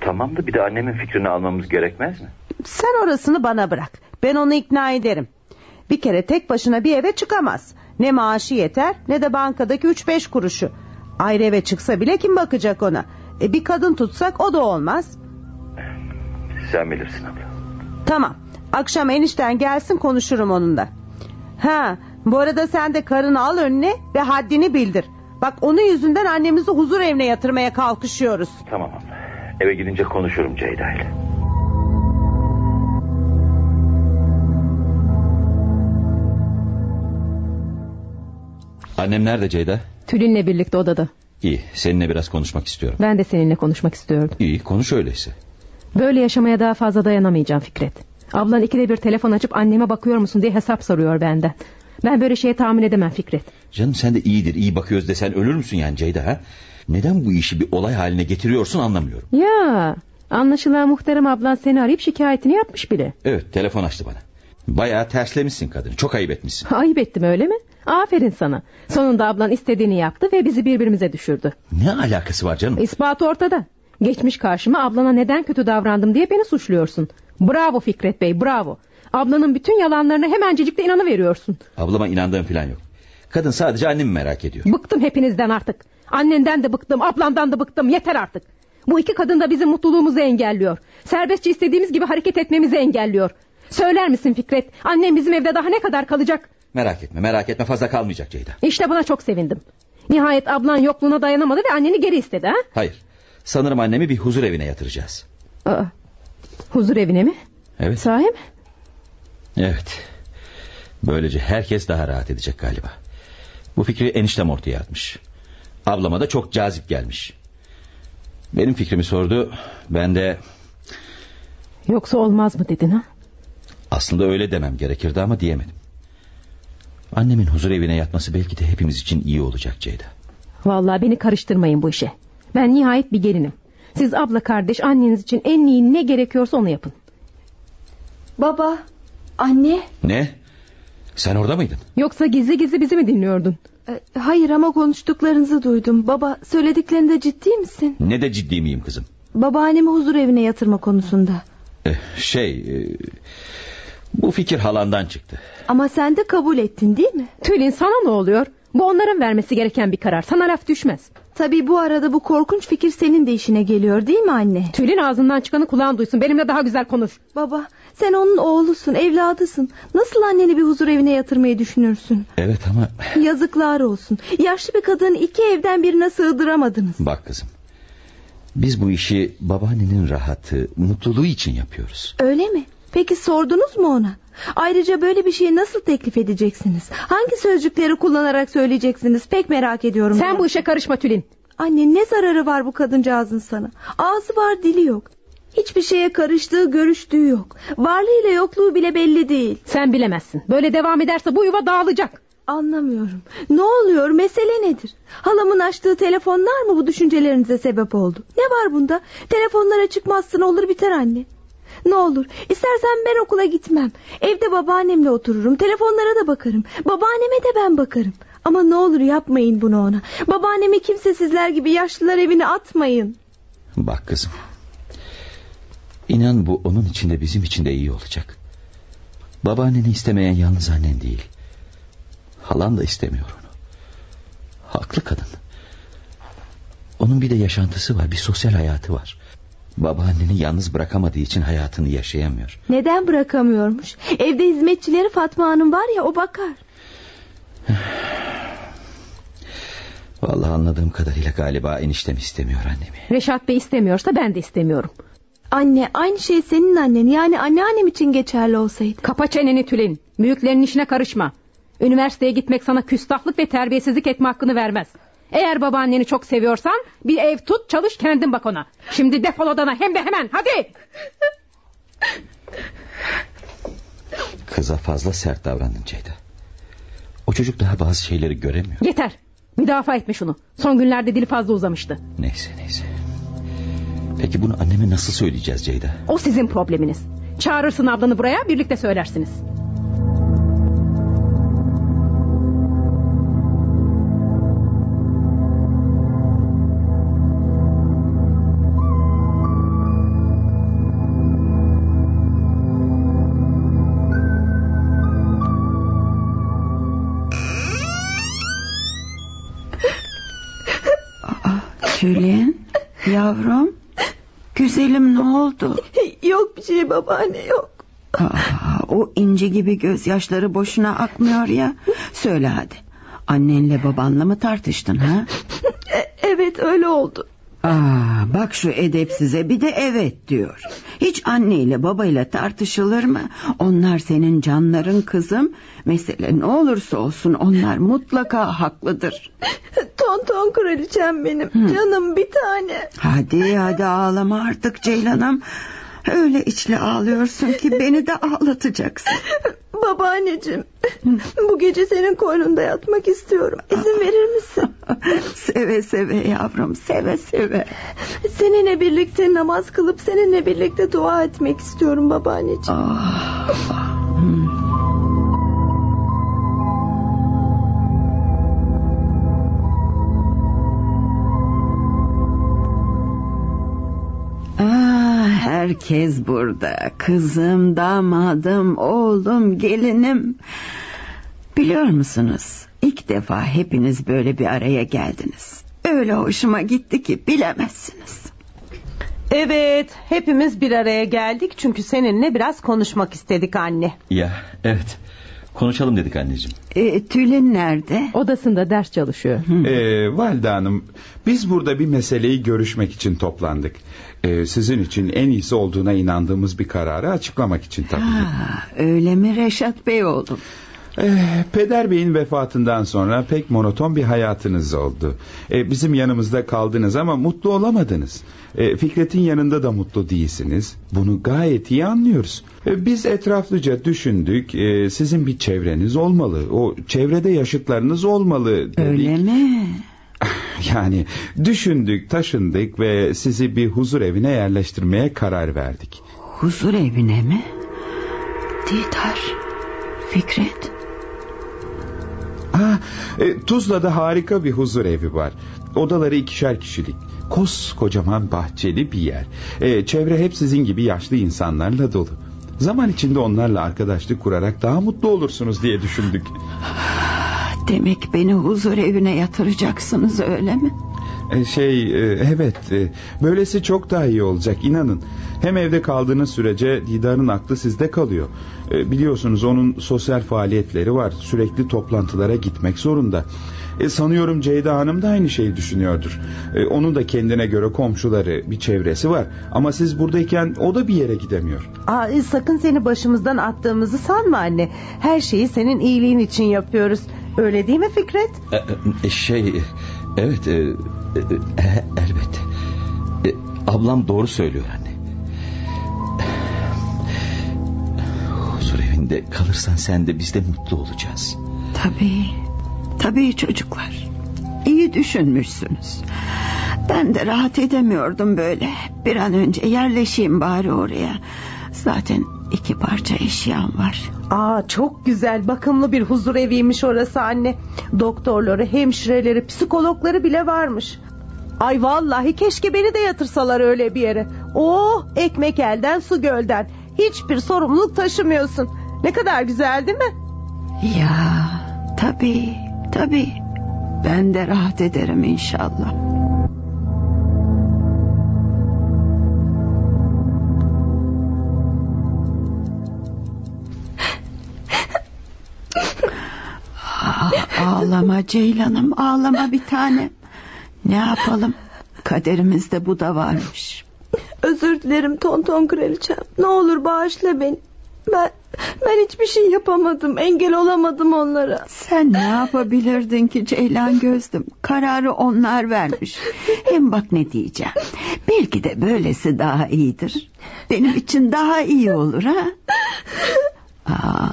tamam da bir de annemin fikrini almamız gerekmez mi? Sen orasını bana bırak. Ben onu ikna ederim. Bir kere tek başına bir eve çıkamaz. Ne maaşı yeter ne de bankadaki üç beş kuruşu. Ayrı eve çıksa bile kim bakacak ona? E, bir kadın tutsak o da olmaz. Sen bilirsin abla. Tamam. Akşam enişten gelsin konuşurum onunla. Ha, bu arada sen de karını al önüne ve haddini bildir. Bak onun yüzünden annemizi huzur evine yatırmaya kalkışıyoruz. Tamam. Eve gidince konuşurum Ceyda ile. Annem nerede Ceyda? Tülin'le birlikte odada. İyi seninle biraz konuşmak istiyorum. Ben de seninle konuşmak istiyordum. İyi konuş öyleyse. Böyle yaşamaya daha fazla dayanamayacağım Fikret. Ablan ikide bir telefon açıp anneme bakıyor musun diye hesap soruyor benden. Ben böyle şeye tahammül edemem Fikret. Canım sen de iyidir iyi bakıyoruz desen ölür müsün yani Ceyda ha? Neden bu işi bir olay haline getiriyorsun anlamıyorum. Ya anlaşılan muhterem ablan seni arayıp şikayetini yapmış bile. Evet telefon açtı bana. Bayağı terslemişsin kadını çok ayıp etmişsin. Ayıp ettim öyle mi? Aferin sana. Sonunda ablan istediğini yaptı ve bizi birbirimize düşürdü. Ne alakası var canım? İspat ortada. Geçmiş karşıma ablana neden kötü davrandım diye beni suçluyorsun. Bravo Fikret Bey bravo. Ablanın bütün yalanlarına hemencecik de inanıveriyorsun. Ablama inandığım falan yok. Kadın sadece annemi merak ediyor. Bıktım hepinizden artık. Annenden de bıktım, ablandan da bıktım. Yeter artık. Bu iki kadın da bizim mutluluğumuzu engelliyor. Serbestçe istediğimiz gibi hareket etmemizi engelliyor. Söyler misin Fikret? Annem bizim evde daha ne kadar kalacak? Merak etme merak etme fazla kalmayacak Ceyda. İşte buna çok sevindim. Nihayet ablan yokluğuna dayanamadı ve anneni geri istedi ha? Hayır. Sanırım annemi bir huzur evine yatıracağız. Aa, huzur evine mi? Evet. Sahi mi? Evet. Böylece herkes daha rahat edecek galiba. Bu fikri eniştem ortaya atmış. Ablama da çok cazip gelmiş. Benim fikrimi sordu. Ben de Yoksa olmaz mı dedin ha? aslında öyle demem gerekirdi ama diyemedim. Annemin huzur evine yatması belki de hepimiz için iyi olacak Ceyda. Vallahi beni karıştırmayın bu işe. Ben nihayet bir gelinim. Siz abla kardeş anneniz için en iyi ne gerekiyorsa onu yapın. Baba, anne. Ne? Sen orada mıydın? Yoksa gizli gizli bizi mi dinliyordun? E, Hayır ama konuştuklarınızı duydum. Baba söylediklerinde ciddi misin? Ne de ciddi miyim kızım? Babaannemi huzur evine yatırma konusunda. Eh, şey... e, bu fikir halandan çıktı. Ama sen de kabul ettin değil mi? Tülin sana ne oluyor? Bu onların vermesi gereken bir karar. Sana laf düşmez. Tabii bu arada bu korkunç fikir senin de işine geliyor değil mi anne? Tülin ağzından çıkanı kulağın duysun. Benimle daha güzel konuş. Baba sen onun oğlusun evladısın. Nasıl anneni bir huzur evine yatırmayı düşünürsün? Evet ama... Yazıklar olsun. Yaşlı bir kadını iki evden birine sığdıramadınız. Bak kızım. Biz bu işi babaannenin rahatı, mutluluğu için yapıyoruz. Öyle mi? Peki sordunuz mu ona? Ayrıca böyle bir şeyi nasıl teklif edeceksiniz? Hangi sözcükleri kullanarak söyleyeceksiniz? Pek merak ediyorum. Sen ben. bu işe karışma Tülin. Anne ne zararı var bu kadıncağızın sana? Ağzı var dili yok. Hiçbir şeye karıştığı görüştüğü yok. Varlığıyla yokluğu bile belli değil. Sen bilemezsin. Böyle devam ederse bu yuva dağılacak. Anlamıyorum. Ne oluyor? Mesele nedir? Halamın açtığı telefonlar mı bu düşüncelerinize sebep oldu? Ne var bunda? Telefonlara çıkmazsın olur biter anne. Ne olur istersen ben okula gitmem. Evde babaannemle otururum. Telefonlara da bakarım. Babaanneme de ben bakarım. Ama ne olur yapmayın bunu ona. Babaannemi kimsesizler gibi yaşlılar evine atmayın. Bak kızım. İnan bu onun için de bizim için de iyi olacak. Babaanneni istemeyen yalnız annen değil. Halan da istemiyor onu. Haklı kadın. Onun bir de yaşantısı var, bir sosyal hayatı var. Babaanneni yalnız bırakamadığı için hayatını yaşayamıyor. Neden bırakamıyormuş? Evde hizmetçileri Fatma Hanım var ya o bakar. Vallahi anladığım kadarıyla galiba eniştem istemiyor annemi. Reşat Bey istemiyorsa ben de istemiyorum. Anne aynı şey senin annen yani anneannem için geçerli olsaydı. Kapa çeneni Tülin. Büyüklerin işine karışma. Üniversiteye gitmek sana küstahlık ve terbiyesizlik etme hakkını vermez. Eğer babaanneni çok seviyorsan bir ev tut çalış kendin bak ona. Şimdi defol odana hem de hemen hadi. Kıza fazla sert davrandın Ceyda. O çocuk daha bazı şeyleri göremiyor. Yeter. Müdafaa etme şunu. Son günlerde dili fazla uzamıştı. Neyse neyse. Peki bunu anneme nasıl söyleyeceğiz Ceyda? O sizin probleminiz. Çağırırsın ablanı buraya birlikte söylersiniz. Yavrum güzelim ne oldu? Yok bir şey babaanne yok. Aa, o inci gibi gözyaşları boşuna akmıyor ya. Söyle hadi. Annenle babanla mı tartıştın ha? E- evet öyle oldu. Aa, bak şu edepsize bir de evet diyor. Hiç anneyle babayla tartışılır mı? Onlar senin canların kızım. Mesele ne olursa olsun onlar mutlaka haklıdır. Tonton kraliçem benim. Canım bir tane. Hadi hadi ağlama artık Ceylan'ım. Öyle içli ağlıyorsun ki beni de ağlatacaksın. [LAUGHS] Babaanneciğim. [LAUGHS] Bu gece senin koynunda yatmak istiyorum. İzin verir misin? [LAUGHS] seve seve yavrum seve seve. Seninle birlikte namaz kılıp seninle birlikte dua etmek istiyorum babaanneciğim. Ah, ah, hmm. Herkes burada. Kızım, damadım, oğlum, gelinim. Biliyor musunuz? İlk defa hepiniz böyle bir araya geldiniz. Öyle hoşuma gitti ki bilemezsiniz. Evet hepimiz bir araya geldik çünkü seninle biraz konuşmak istedik anne. Ya evet. Konuşalım dedik anneciğim. E, Tülin nerede? Odasında ders çalışıyor. Ee, Valide Hanım biz burada bir meseleyi görüşmek için toplandık. Ee, sizin için en iyisi olduğuna inandığımız bir kararı açıklamak için tabii. Ha, öyle mi Reşat Bey oğlum? Ee, Peder Bey'in vefatından sonra pek monoton bir hayatınız oldu. Ee, bizim yanımızda kaldınız ama mutlu olamadınız. Ee, Fikret'in yanında da mutlu değilsiniz. Bunu gayet iyi anlıyoruz. Ee, biz etraflıca düşündük. Ee, sizin bir çevreniz olmalı. O çevrede yaşıtlarınız olmalı dedik. Öyle mi? [LAUGHS] Yani düşündük, taşındık ve sizi bir huzur evine yerleştirmeye karar verdik. Huzur evine mi? Didar, Fikret. Ha, e, Tuzla'da harika bir huzur evi var. Odaları ikişer kişilik. Koskocaman bahçeli bir yer. E, çevre hep sizin gibi yaşlı insanlarla dolu. Zaman içinde onlarla arkadaşlık kurarak daha mutlu olursunuz diye düşündük. Demek beni huzur evine yatıracaksınız öyle mi? E, Şey e, evet e, böylesi çok daha iyi olacak inanın. Hem evde kaldığınız sürece Didar'ın aklı sizde kalıyor. Biliyorsunuz onun sosyal faaliyetleri var. Sürekli toplantılara gitmek zorunda. E, sanıyorum Ceyda Hanım da aynı şeyi düşünüyordur. E, onun da kendine göre komşuları, bir çevresi var. Ama siz buradayken o da bir yere gidemiyor. Aa, e, sakın seni başımızdan attığımızı sanma anne. Her şeyi senin iyiliğin için yapıyoruz. Öyle değil mi Fikret? E, e, şey evet e, [LAUGHS] elbette. E, ablam doğru söylüyor anne. Huzur evinde kalırsan sen de biz de mutlu olacağız. Tabii, tabii çocuklar. İyi düşünmüşsünüz. Ben de rahat edemiyordum böyle. Bir an önce yerleşeyim bari oraya. Zaten iki parça eşyam var. Aa çok güzel bakımlı bir huzur eviymiş orası anne. Doktorları, hemşireleri, psikologları bile varmış. Ay vallahi keşke beni de yatırsalar öyle bir yere. Oh ekmek elden su gölden. Hiçbir sorumluluk taşımıyorsun. Ne kadar güzel değil mi? Ya tabii, tabii. Ben de rahat ederim inşallah. Aa, ağlama Ceylan'ım ağlama bir tanem. Ne yapalım? Kaderimizde bu da varmış. Özür dilerim tonton kraliçem. Ne olur bağışla beni. Ben ben hiçbir şey yapamadım. Engel olamadım onlara. Sen ne yapabilirdin ki Ceylan gözlüm? Kararı onlar vermiş. Hem bak ne diyeceğim. Belki de böylesi daha iyidir. Benim için daha iyi olur ha? Aa,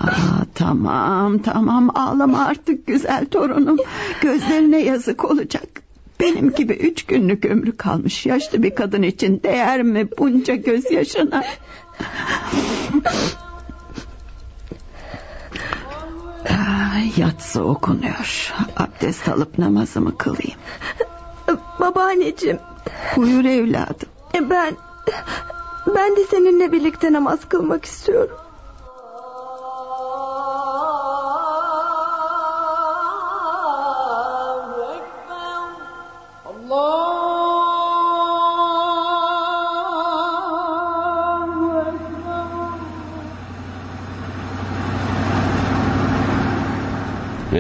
tamam tamam ağlama artık güzel torunum. Gözlerine yazık olacak. Benim gibi üç günlük ömrü kalmış yaşlı bir kadın için değer mi bunca gözyaşına? Yatsı okunuyor. Abdest alıp namazımı kılayım. Babaanneciğim Buyur evladım. e, ben ben de seninle birlikte namaz kılmak istiyorum.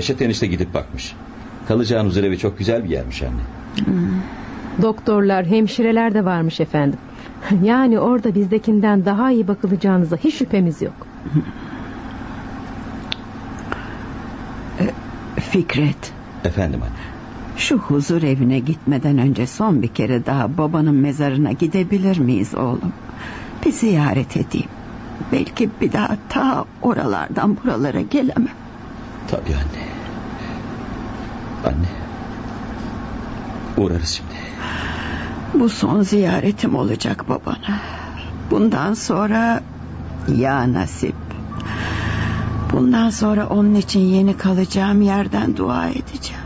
Reşat enişte gidip bakmış. Kalacağın huzurevi çok güzel bir yermiş anne. Doktorlar, hemşireler de varmış efendim. [LAUGHS] Yani orada bizdekinden daha iyi bakılacağınıza hiç şüphemiz yok. Fikret Efendim anne. şu huzur evine gitmeden önce son bir kere daha babanın mezarına gidebilir miyiz oğlum? Bir ziyaret edeyim. Belki bir daha ta oralardan buralara gelemem. Tabii anne. Anne. Uğrarız şimdi. Bu son ziyaretim olacak babana. Bundan sonra ya nasip. Bundan sonra onun için yeni kalacağım yerden dua edeceğim.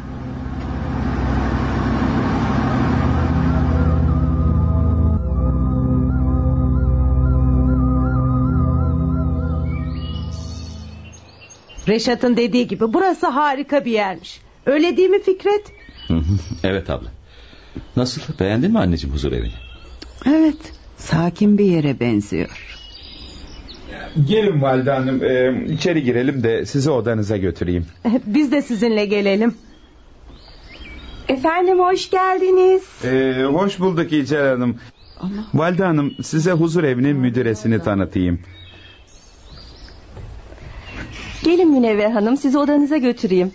Reşat'ın dediği gibi burası harika bir yermiş. Öyle değil mi Fikret? evet abla. Nasıl beğendin mi anneciğim huzur evini? Evet sakin bir yere benziyor. Gelin valide hanım e, içeri girelim de sizi odanıza götüreyim. [LAUGHS] Biz de sizinle gelelim. Efendim hoş geldiniz. E, hoş bulduk İcel Hanım. Valide hanım size huzur evinin müdüresini tanıtayım. Gelin Münevver Hanım sizi odanıza götüreyim.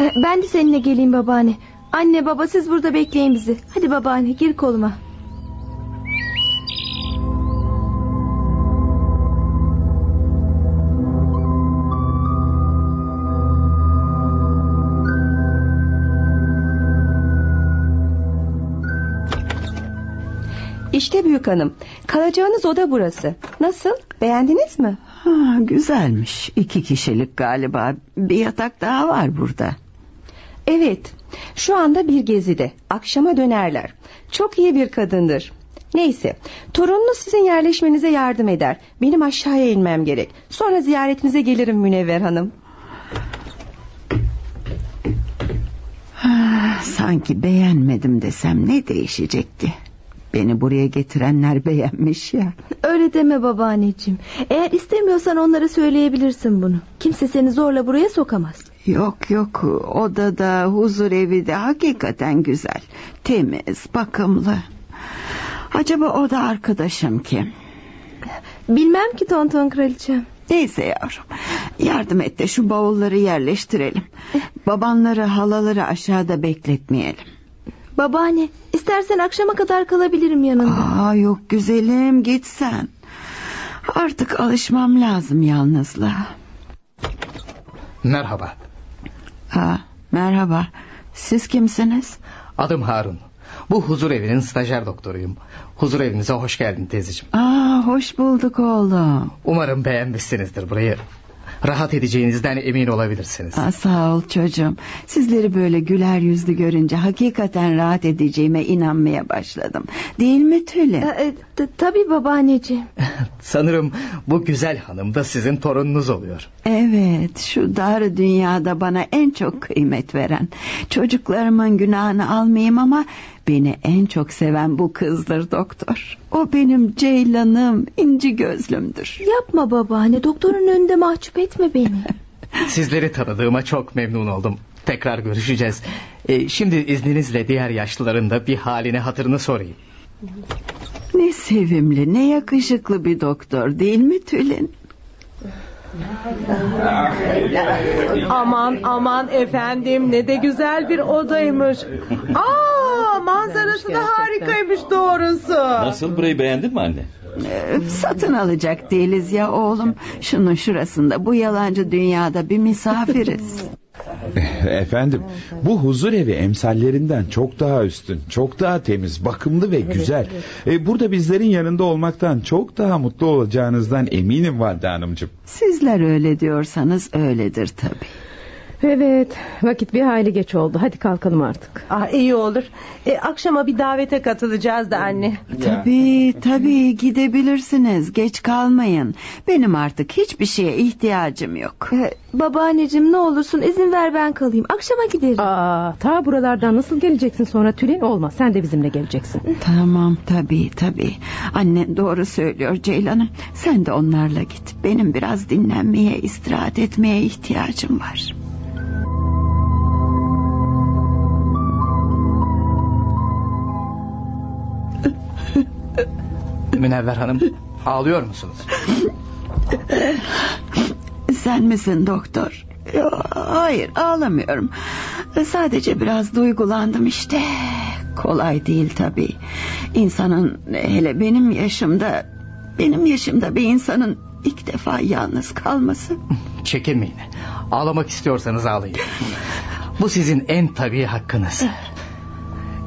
Ee, Ben de seninle geleyim babaanne. Anne baba siz burada bekleyin bizi. Hadi babaanne gir koluma. İşte büyük hanım. Kalacağınız oda burası. Nasıl? Beğendiniz mi? Ha, güzelmiş. İki kişilik galiba. Bir yatak daha var burada. Evet. Şu anda bir gezide. Akşama dönerler. Çok iyi bir kadındır. Neyse. Torununuz sizin yerleşmenize yardım eder. Benim aşağıya inmem gerek. Sonra ziyaretinize gelirim Münevver Hanım. Ha, sanki beğenmedim desem ne değişecekti? Beni buraya getirenler beğenmiş ya. Öyle deme babaanneciğim. Eğer istemiyorsan onlara söyleyebilirsin bunu. Kimse seni zorla buraya sokamaz. Yok yok odada huzur evi de hakikaten güzel. Temiz bakımlı. Acaba o da arkadaşım kim? Bilmem ki tonton kraliçem. Neyse yavrum yardım et de şu bavulları yerleştirelim. Babanları halaları aşağıda bekletmeyelim. Babaanne istersen akşama kadar kalabilirim yanında. Aa yok güzelim git sen. Artık alışmam lazım yalnızlığa. Merhaba. Ha, merhaba. Siz kimsiniz? Adım Harun. Bu huzur evinin stajyer doktoruyum. Huzur evinize hoş geldin teyzeciğim. Aa, hoş bulduk oğlum. Umarım beğenmişsinizdir burayı. Rahat edeceğinizden emin olabilirsiniz. Aa, sağ ol çocuğum. Sizleri böyle güler yüzlü görünce hakikaten rahat edeceğime inanmaya başladım. Değil mi Tülin? Ee, t- tabii babaanneciğim. [LAUGHS] Sanırım bu güzel hanım da sizin torununuz oluyor. Evet şu dar dünyada bana en çok kıymet veren çocuklarımın günahını almayayım ama beni en çok seven bu kızdır doktor. O benim ceylanım inci gözlümdür. Yapma babaanne doktorun önünde mahcup etme beni. [LAUGHS] Sizleri tanıdığıma çok memnun oldum. Tekrar görüşeceğiz. Ee, şimdi izninizle diğer yaşlıların da bir halini hatırını sorayım. Ne sevimli ne yakışıklı bir doktor değil mi Tülin? Aman aman efendim ne de güzel bir odaymış. Aa manzarası da harikaymış doğrusu. Nasıl burayı beğendin mi anne? Ee, satın alacak değiliz ya oğlum. Şunun şurasında bu yalancı dünyada bir misafiriz. [LAUGHS] [LAUGHS] Efendim bu huzur evi emsallerinden çok daha üstün, çok daha temiz, bakımlı ve güzel. E, burada bizlerin yanında olmaktan çok daha mutlu olacağınızdan eminim Valide Hanımcığım. Sizler öyle diyorsanız öyledir tabii. Evet vakit bir hayli geç oldu. Hadi kalkalım artık. Ah iyi olur. E, akşama bir davete katılacağız da anne. Tabii tabii gidebilirsiniz geç kalmayın. Benim artık hiçbir şeye ihtiyacım yok. Ee, babaanneciğim ne olursun izin ver ben kalayım. Akşama giderim. Aa, ta buralardan nasıl geleceksin sonra Tülin? Olmaz sen de bizimle geleceksin. Tamam tabii tabii. Annen doğru söylüyor Ceylan'ım. Sen de onlarla git. Benim biraz dinlenmeye, istirahat etmeye ihtiyacım var. Münevver Hanım ağlıyor musunuz? Sen misin doktor? Hayır ağlamıyorum. Sadece biraz duygulandım işte. Kolay değil tabii. İnsanın hele benim yaşımda benim yaşımda bir insanın ilk defa yalnız kalması. Çekinmeyin. Ağlamak istiyorsanız ağlayın. Bu sizin en tabii hakkınız.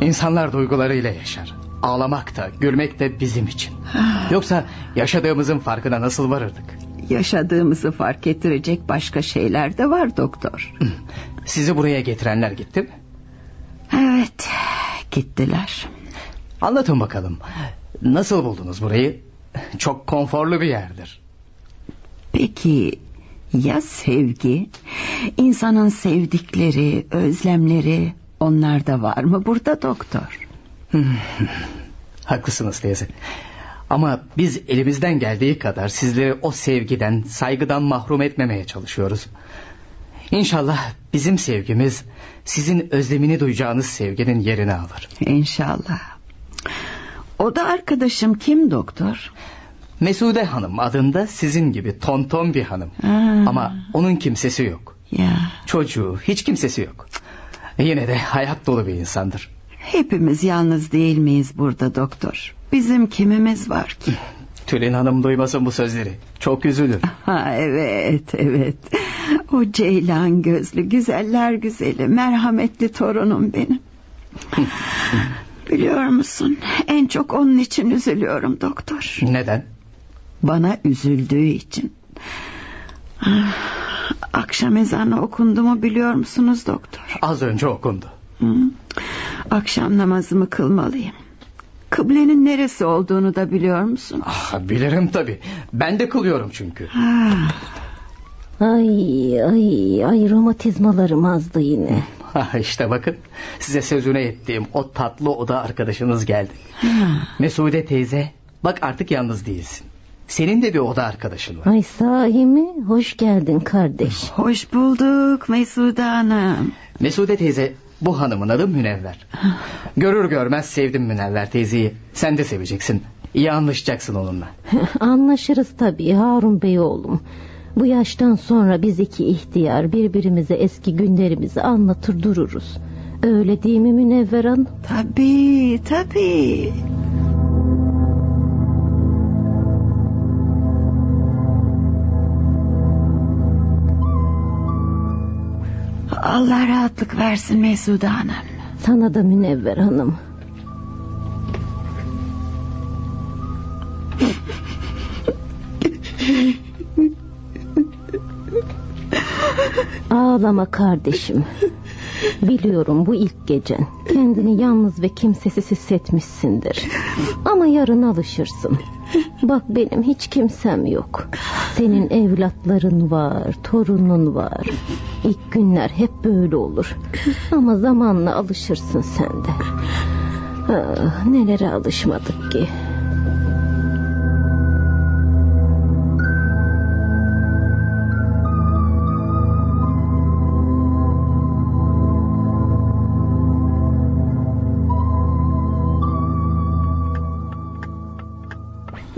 İnsanlar duygularıyla yaşar. Ağlamak da gülmek de bizim için. [SIGHS] Yoksa yaşadığımızın farkına nasıl varırdık? Yaşadığımızı fark ettirecek başka şeyler de var doktor. Sizi buraya getirenler gitti mi? Evet gittiler. Anlatın bakalım. Nasıl buldunuz burayı? Çok konforlu bir yerdir. Peki Ya sevgi? İnsanın sevdikleri, özlemleri onlar da var mı burada doktor? [LAUGHS] Haklısınız teyze. Ama biz elimizden geldiği kadar sizleri o sevgiden, saygıdan mahrum etmemeye çalışıyoruz. İnşallah bizim sevgimiz sizin özlemini duyacağınız sevginin yerini alır. İnşallah. O da arkadaşım kim doktor? Mesude Hanım adında sizin gibi tonton bir hanım. Ha. Ama onun kimsesi yok. Ya Çocuğu hiç kimsesi yok. Yine de hayat dolu bir insandır. Hepimiz yalnız değil miyiz burada doktor? Bizim kimimiz var ki? Tülin Hanım duymasın bu sözleri. Çok üzülür. Ha evet evet. O ceylan gözlü güzeller güzeli merhametli torunum benim. Biliyor musun en çok onun için üzülüyorum doktor. Neden? Bana üzüldüğü için. Ah, Akşam ezanı okundu mu biliyor musunuz doktor? Az önce okundu. Hı? Akşam namazımı kılmalıyım. Kıblenin neresi olduğunu da biliyor musun? Ah, bilirim tabii. Ben de kılıyorum çünkü. Ay ay ay romatizmalarım azdı yine. Ha, işte bakın size sözüne ettiğim o tatlı oda arkadaşınız geldi. Mesude teyze bak artık yalnız değilsin. Senin de bir oda arkadaşın var. Ay sahi mi? Hoş geldin kardeş. hoş bulduk Mesude Hanım. Mesude teyze bu hanımın adı Münevver. Görür görmez sevdim Münevver teyzeyi. Sen de seveceksin. İyi anlaşacaksın onunla. [LAUGHS] Anlaşırız tabii Harun Bey oğlum. Bu yaştan sonra biz iki ihtiyar birbirimize eski günlerimizi anlatır dururuz. Öyle değil mi Münevver Hanım? Tabii tabii. Allah rahatlık versin Mesude Hanım. Sana da Münevver Hanım. Ağlama kardeşim. Biliyorum bu ilk gecen. Kendini yalnız ve kimsesiz hissetmişsindir. Ama yarın alışırsın. Bak benim hiç kimsem yok. Senin evlatların var, torunun var. İlk günler hep böyle olur. Ama zamanla alışırsın sen de. Ah, nelere alışmadık ki.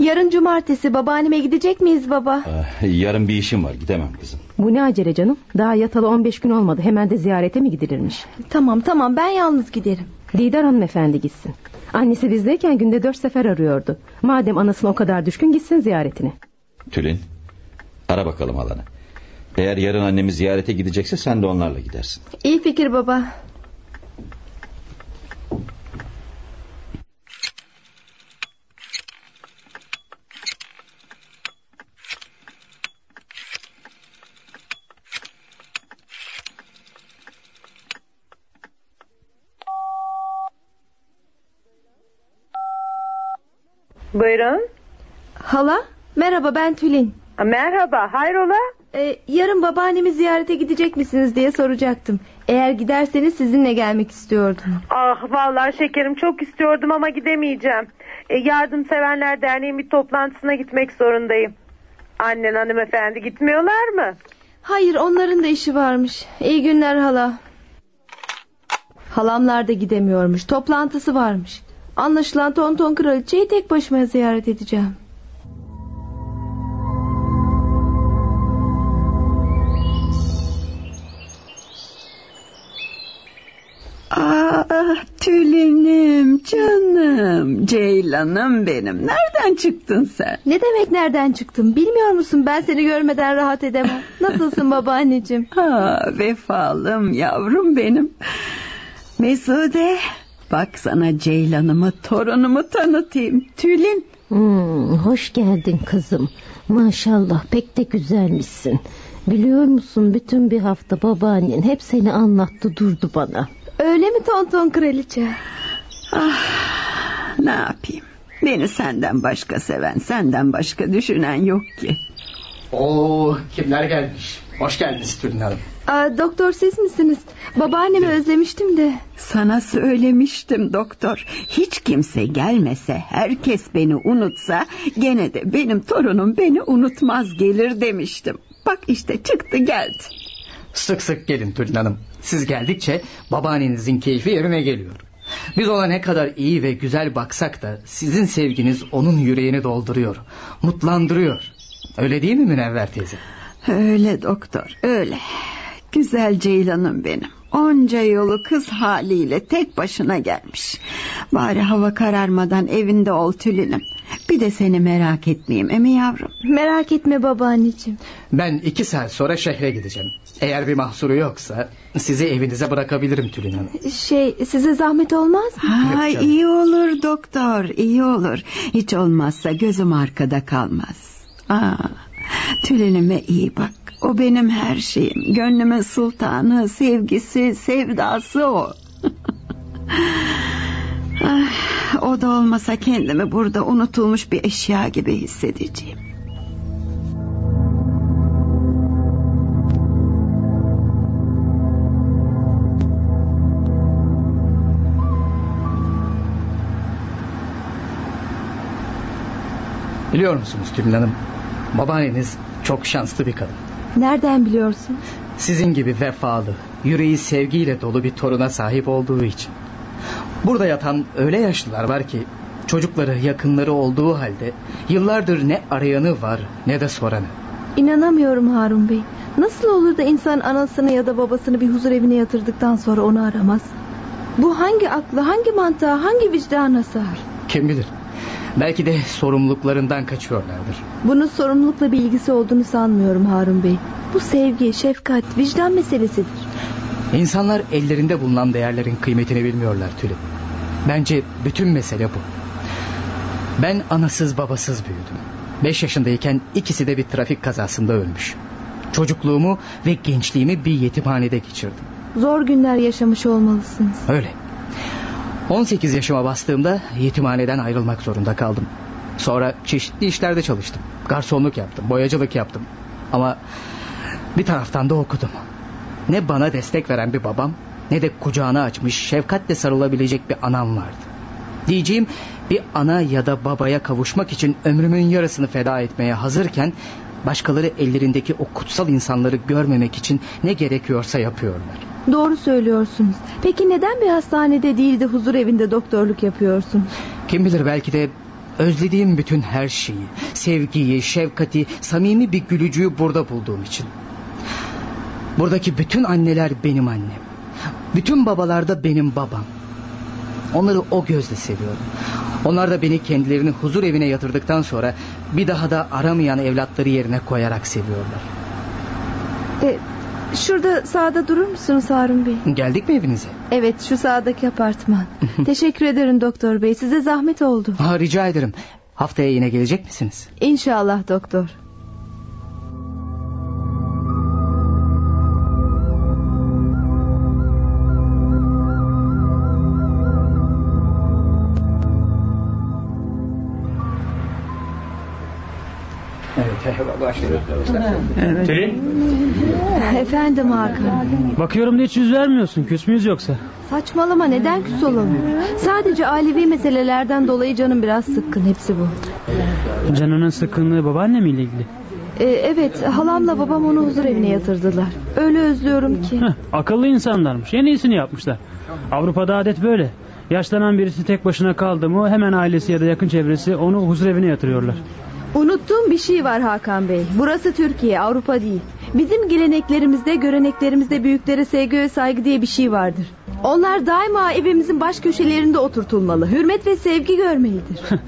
Yarın cumartesi babaanneme gidecek miyiz baba? Ah, yarın bir işim var gidemem kızım. Bu ne acele canım? Daha yatalı 15 gün olmadı. Hemen de ziyarete mi gidilirmiş? Tamam tamam ben yalnız giderim. Didar hanımefendi gitsin. Annesi bizdeyken günde dört sefer arıyordu. Madem anasına o kadar düşkün gitsin ziyaretine. Tülin ara bakalım halanı. Eğer yarın annemi ziyarete gidecekse sen de onlarla gidersin. İyi fikir baba. Buyurun. Hala merhaba ben Tülin. Ha, Merhaba hayrola? Ee, yarın babaannemi ziyarete gidecek misiniz diye soracaktım. Eğer giderseniz sizinle gelmek istiyordum. Ah vallahi şekerim çok istiyordum ama gidemeyeceğim. E, Yardımseverler Derneği'nin bir toplantısına gitmek zorundayım. Annen hanımefendi gitmiyorlar mı? Hayır onların da işi varmış. İyi günler hala. Halamlar da gidemiyormuş. Toplantısı varmış. Anlaşılan Tonton Kraliçeyi tek başıma ziyaret edeceğim. Ah Tülinim canım Ceylanım benim nereden çıktın sen? Ne demek nereden çıktım? Bilmiyor musun ben seni görmeden rahat edemem. Nasılsın babaanneciğim? Ha, vefalım yavrum benim. Mesude bak sana Ceylan'ımı torunumu tanıtayım. Tülin. Hmm, hoş geldin kızım. Maşallah pek de güzelmişsin. Biliyor musun bütün bir hafta babaannen hep seni anlattı durdu bana. Öyle mi Tonton Kraliçe? Ah, ne yapayım? Beni senden başka seven, senden başka düşünen yok ki. Oo kimler gelmiş? Hoş geldiniz Tülin Hanım. Aa, doktor siz misiniz? Babaannemi özlemiştim de. Sana söylemiştim doktor. Hiç kimse gelmese, herkes beni unutsa... ...gene de benim torunum beni unutmaz gelir demiştim. Bak işte çıktı geldi. Sık sık gelin Tülin Hanım. Siz geldikçe babaannenizin keyfi yerine geliyor. Biz ona ne kadar iyi ve güzel baksak da sizin sevginiz onun yüreğini dolduruyor. Mutlandırıyor. Öyle değil mi Münevver teyze? Öyle doktor öyle. Güzel Ceylan'ım benim. Onca yolu kız haliyle tek başına gelmiş. Bari hava kararmadan evinde ol Tülin'im. Bir de seni merak etmeyeyim emi yavrum. Merak etme babaanneciğim. Ben iki saat sonra şehre gideceğim. Eğer bir mahsuru yoksa sizi evinize bırakabilirim Tülin Hanım. Şey size zahmet olmaz mı? Ha, iyi olur doktor iyi olur. Hiç olmazsa gözüm arkada kalmaz. Aa, Tülin'ime iyi bak. O benim her şeyim. Gönlümün sultanı, sevgisi, sevdası o. [LAUGHS] ah, o da olmasa kendimi burada unutulmuş bir eşya gibi hissedeceğim. Biliyor musunuz Tülin Hanım? Babaanneniz çok şanslı bir kadın. Nereden biliyorsun? Sizin gibi vefalı, yüreği sevgiyle dolu bir toruna sahip olduğu için. Burada yatan öyle yaşlılar var ki çocukları yakınları olduğu halde yıllardır ne arayanı var ne de soranı. İnanamıyorum Harun Bey. Nasıl olur da insan anasını ya da babasını bir huzur evine yatırdıktan sonra onu aramaz? Bu hangi aklı, hangi mantığa, hangi vicdana sığar? Kim bilir? Belki de sorumluluklarından kaçıyorlardır. Bunun sorumlulukla bir ilgisi olduğunu sanmıyorum Harun Bey. Bu sevgi, şefkat, vicdan meselesidir. İnsanlar ellerinde bulunan değerlerin kıymetini bilmiyorlar Tülin. Bence bütün mesele bu. Ben anasız babasız büyüdüm. Beş yaşındayken ikisi de bir trafik kazasında ölmüş. Çocukluğumu ve gençliğimi bir yetimhanede geçirdim. Zor günler yaşamış olmalısınız. Öyle. 18 yaşıma bastığımda yetimhaneden ayrılmak zorunda kaldım. Sonra çeşitli işlerde çalıştım. Garsonluk yaptım, boyacılık yaptım. Ama bir taraftan da okudum. Ne bana destek veren bir babam ne de kucağını açmış şefkatle sarılabilecek bir anam vardı. Diyeceğim bir ana ya da babaya kavuşmak için ömrümün yarısını feda etmeye hazırken başkaları ellerindeki o kutsal insanları görmemek için ne gerekiyorsa yapıyorlar. Doğru söylüyorsunuz. Peki neden bir hastanede değil de huzur evinde doktorluk yapıyorsun? Kim bilir belki de özlediğim bütün her şeyi, sevgiyi, şefkati, samimi bir gülücüğü burada bulduğum için. Buradaki bütün anneler benim annem. Bütün babalar da benim babam. Onları o gözle seviyorum. Onlar da beni kendilerini huzur evine yatırdıktan sonra bir daha da aramayan evlatları yerine koyarak seviyorlar. E, şurada sağda durur musunuz Harun Bey? Geldik mi evinize? Evet şu sağdaki apartman. Teşekkür ederim doktor bey size zahmet oldu. Ha, rica ederim. Haftaya yine gelecek misiniz? İnşallah doktor. Evet. Tülin Efendim Hakan. bakıyorum da hiç yüz vermiyorsun. Küs müyüz yoksa? Saçmalama neden küs olalım? Sadece ailevi meselelerden dolayı canım biraz sıkkın hepsi bu. Canının sıkkınlığı babaannemiyle ilgili. Ee, evet halamla babam onu huzur evine yatırdılar. Öyle özlüyorum ki. Heh, akıllı insanlarmış. En iyisini yapmışlar. Avrupa'da adet böyle. Yaşlanan birisi tek başına kaldı mı hemen ailesi ya da yakın çevresi onu huzur evine yatırıyorlar. Unuttuğum bir şey var Hakan Bey. Burası Türkiye, Avrupa değil. Bizim geleneklerimizde, göreneklerimizde büyüklere sevgi ve saygı diye bir şey vardır. Onlar daima evimizin baş köşelerinde oturtulmalı. Hürmet ve sevgi görmelidir. [LAUGHS]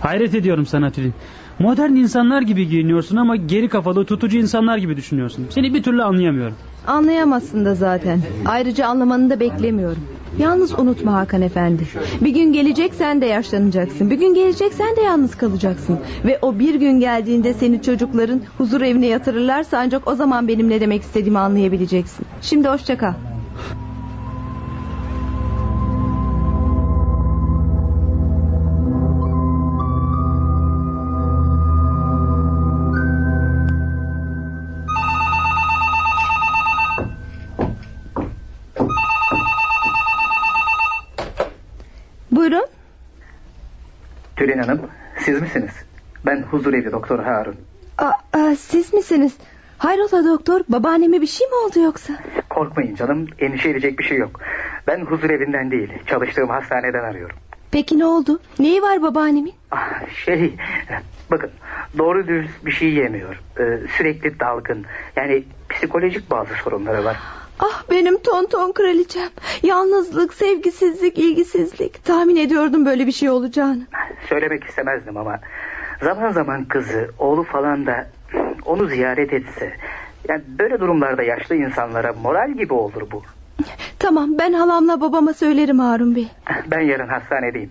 Hayret ediyorum sana Tülin. Modern insanlar gibi giyiniyorsun ama geri kafalı tutucu insanlar gibi düşünüyorsun. Seni bir türlü anlayamıyorum. Anlayamazsın da zaten. Ayrıca anlamanı da beklemiyorum. Yalnız unutma Hakan Efendi. Bir gün gelecek sen de yaşlanacaksın. Bir gün gelecek sen de yalnız kalacaksın. Ve o bir gün geldiğinde seni çocukların huzur evine yatırırlarsa ancak o zaman benim ne demek istediğimi anlayabileceksin. Şimdi hoşça kal. Tülin Hanım siz misiniz? Ben huzurevi doktor Harun. Aa, aa, siz misiniz? Hayrola doktor babaanneme bir şey mi oldu yoksa? Korkmayın canım endişe edecek bir şey yok. Ben huzurevinden değil çalıştığım hastaneden arıyorum. Peki ne oldu? Neyi var babaannemin? Ah, şey bakın doğru dürüst bir şey yemiyor. Ee, sürekli dalgın. Yani psikolojik bazı sorunları var. Ah benim tonton kraliçem. Yalnızlık, sevgisizlik, ilgisizlik. Tahmin ediyordum böyle bir şey olacağını. Söylemek istemezdim ama zaman zaman kızı, oğlu falan da onu ziyaret etse. Yani böyle durumlarda yaşlı insanlara moral gibi olur bu. Tamam ben halamla babama söylerim Harun Bey. Ben yarın hastanedeyim.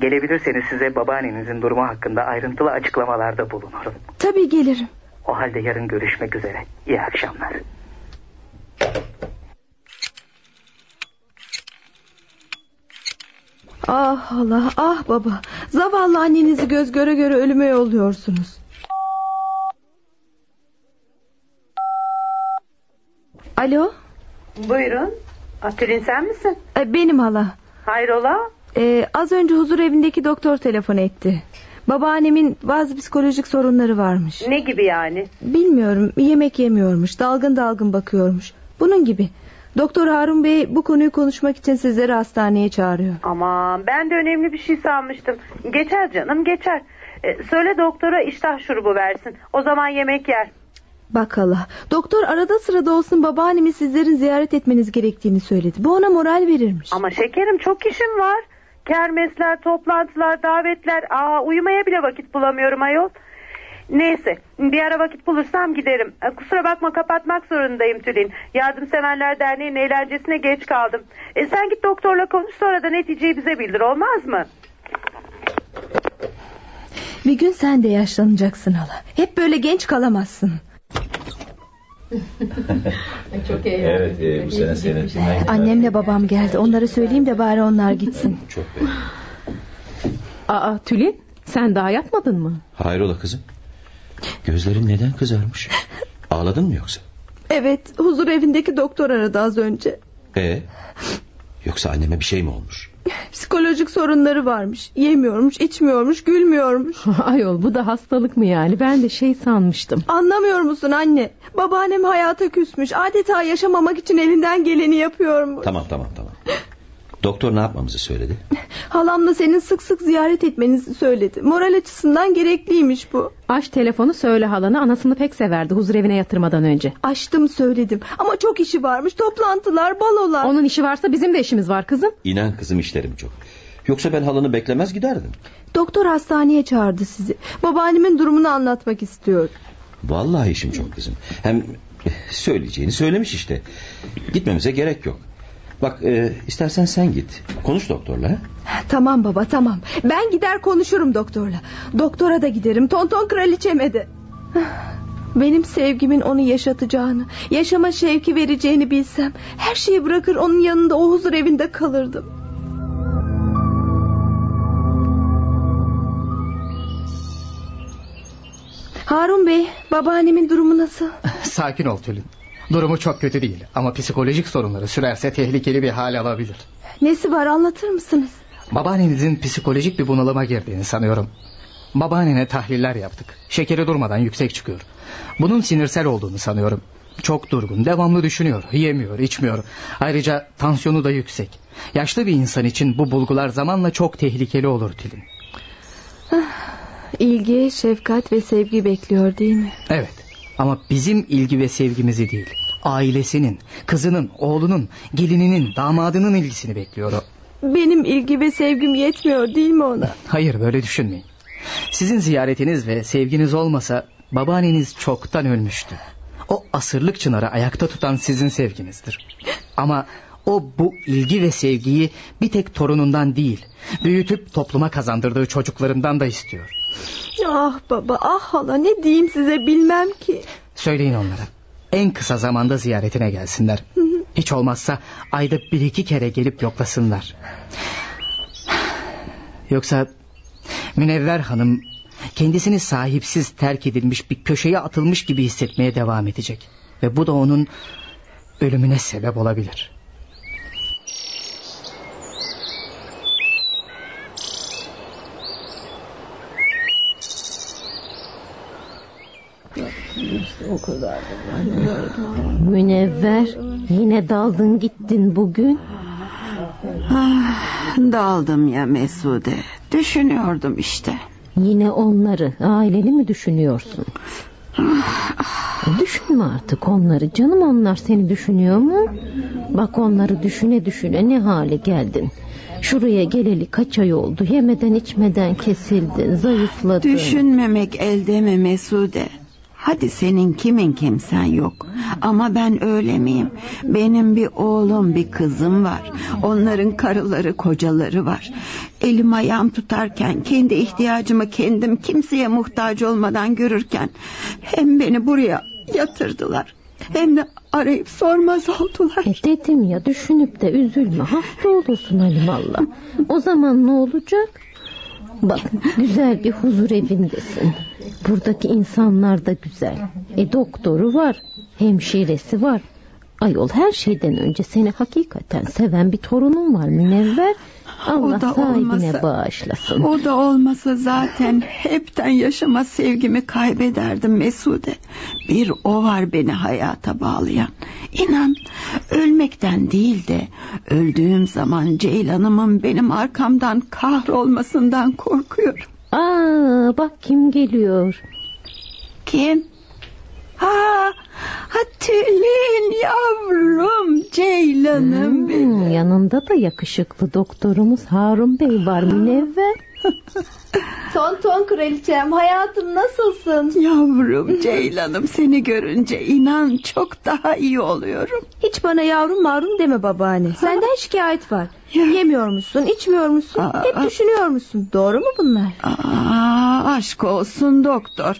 Gelebilirseniz size babaannenizin durumu hakkında ayrıntılı açıklamalarda bulunurum. Tabii gelirim. O halde yarın görüşmek üzere. İyi akşamlar. Ah hala ah baba. Zavallı annenizi göz göre göre ölüme yolluyorsunuz. Alo Buyurun. Atülin sen misin? e, benim hala. Hayrola? Ee, az önce huzur evindeki doktor telefon etti. Babaannemin bazı psikolojik sorunları varmış. Ne gibi yani? Bilmiyorum yemek yemiyormuş dalgın dalgın bakıyormuş. Bunun gibi. Doktor Harun Bey bu konuyu konuşmak için sizleri hastaneye çağırıyor. Aman ben de önemli bir şey sanmıştım. Geçer canım geçer. Ee, söyle doktora iştah şurubu versin. O zaman yemek yer. Bak hala doktor arada sırada olsun babaannemi sizlerin ziyaret etmeniz gerektiğini söyledi. Bu ona moral verirmiş. Ama şekerim çok işim var. Kermesler, toplantılar, davetler. Aa uyumaya bile vakit bulamıyorum ayol. Neyse bir ara vakit bulursam giderim. Ee, Kusura bakma kapatmak zorundayım Tülin. Yardımseverler Derneği'nin eğlencesine geç kaldım. E, sen git doktorla konuş sonra da neticeyi bize bildir olmaz mı? Bir gün sen de yaşlanacaksın hala. Hep böyle genç kalamazsın. [LAUGHS] Çok iyi. Evet e, bu sene seyrettiğimden Annemle babam geldi. Onlara söyleyeyim de bari onlar gitsin. Çok be. Aa Tülin sen daha yatmadın mı? Hayrola kızım? Gözlerin neden kızarmış? Ağladın mı yoksa? Evet huzur evindeki doktor aradı az önce. E Yoksa anneme bir şey mi olmuş? Psikolojik sorunları varmış. Yemiyormuş, içmiyormuş, gülmüyormuş. [LAUGHS] Ayol bu da hastalık mı yani? Ben de şey sanmıştım. Anlamıyor musun anne? Babaannem hayata küsmüş. Adeta yaşamamak için elinden geleni yapıyormuş. Tamam tamam tamam. [LAUGHS] Doktor ne yapmamızı söyledi? [LAUGHS] Halamla senin sık sık ziyaret etmenizi söyledi. Moral açısından gerekliymiş bu. Aç telefonu söyle halana anasını pek severdi huzur evine yatırmadan önce. Açtım söyledim ama çok işi varmış. Toplantılar, balolar. Onun işi varsa bizim de işimiz var kızım. İnan kızım işlerim çok. Yoksa ben halanı beklemez giderdim. Doktor hastaneye çağırdı sizi. Babaannemin durumunu anlatmak istiyor. Vallahi işim çok kızım. Hem söyleyeceğini söylemiş işte. Gitmemize gerek yok. Bak e, istersen sen git. Konuş doktorla. ha? Tamam baba tamam. Ben gider konuşurum doktorla. Doktora da giderim. Tonton kraliçeme de. Benim sevgimin onu yaşatacağını, yaşama şevki vereceğini bilsem... ...her şeyi bırakır onun yanında o huzur evinde kalırdım. Harun Bey, babaannemin durumu nasıl? [LAUGHS] Sakin ol Tülin. Durumu çok kötü değil ama psikolojik sorunları sürerse tehlikeli bir hal alabilir. Nesi var anlatır mısınız? Babaannenizin psikolojik bir bunalıma girdiğini sanıyorum. Babaannene tahliller yaptık. Şekeri durmadan yüksek çıkıyor. Bunun sinirsel olduğunu sanıyorum. Çok durgun, devamlı düşünüyor, yemiyor, içmiyor. Ayrıca tansiyonu da yüksek. Yaşlı bir insan için bu bulgular zamanla çok tehlikeli olur Tülin. İlgi, şefkat ve sevgi bekliyor değil mi? Evet ama bizim ilgi ve sevgimizi değil. Ailesinin, kızının, oğlunun, gelininin, damadının ilgisini bekliyor o. Benim ilgi ve sevgim yetmiyor değil mi ona? Hayır böyle düşünmeyin. Sizin ziyaretiniz ve sevginiz olmasa babaanneniz çoktan ölmüştü. O asırlık çınarı ayakta tutan sizin sevginizdir. Ama o bu ilgi ve sevgiyi bir tek torunundan değil... ...büyütüp topluma kazandırdığı çocuklarından da istiyor. Ah baba ah hala ne diyeyim size bilmem ki. Söyleyin onlara. En kısa zamanda ziyaretine gelsinler. Hiç olmazsa ayda bir iki kere gelip yoklasınlar. Yoksa Münevver Hanım kendisini sahipsiz terk edilmiş bir köşeye atılmış gibi hissetmeye devam edecek. Ve bu da onun ölümüne sebep olabilir. O kadar. Münevver yine daldın gittin bugün. Ah, daldım ya Mesude. Düşünüyordum işte. Yine onları, aileni mi düşünüyorsun? Düşünme artık onları. Canım onlar seni düşünüyor mu? Bak onları düşüne düşüne ne hale geldin. Şuraya geleli kaç ay oldu. Yemeden içmeden kesildin, zayıfladın. Düşünmemek elde mi Mesude? Hadi senin kimin kimsen yok. Ama ben öyle miyim? Benim bir oğlum bir kızım var. Onların karıları kocaları var. Elim ayağım tutarken kendi ihtiyacımı kendim kimseye muhtaç olmadan görürken hem beni buraya yatırdılar hem de arayıp sormaz oldular. E dedim ya düşünüp de üzülme hasta olursun Halimallah. O zaman ne olacak? Bak güzel bir huzur evindesin. Buradaki insanlar da güzel. E doktoru var, hemşiresi var. Ayol her şeyden önce seni hakikaten seven bir torunun var Münevver. Allah o da sahibine olmasa, bağışlasın. O da olmasa zaten hepten yaşama sevgimi kaybederdim Mesude. Bir o var beni hayata bağlayan. İnan ölmekten değil de öldüğüm zaman Ceylan'ımın benim arkamdan kahrolmasından korkuyorum. Aa bak kim geliyor. Kim? Ha, Tülin yavrum Ceylan'ım Hmm, benim. yanında da yakışıklı doktorumuz Harun Bey var Münevver. [LAUGHS] Ton ton kraliçem hayatım nasılsın? Yavrum [LAUGHS] Ceylan'ım seni görünce inan çok daha iyi oluyorum. Hiç bana yavrum mavrum deme babaanne. Senden şikayet var. Yemiyor musun, içmiyor musun? Aa. Hep düşünüyor musun? Doğru mu bunlar? Aa, aşk olsun doktor.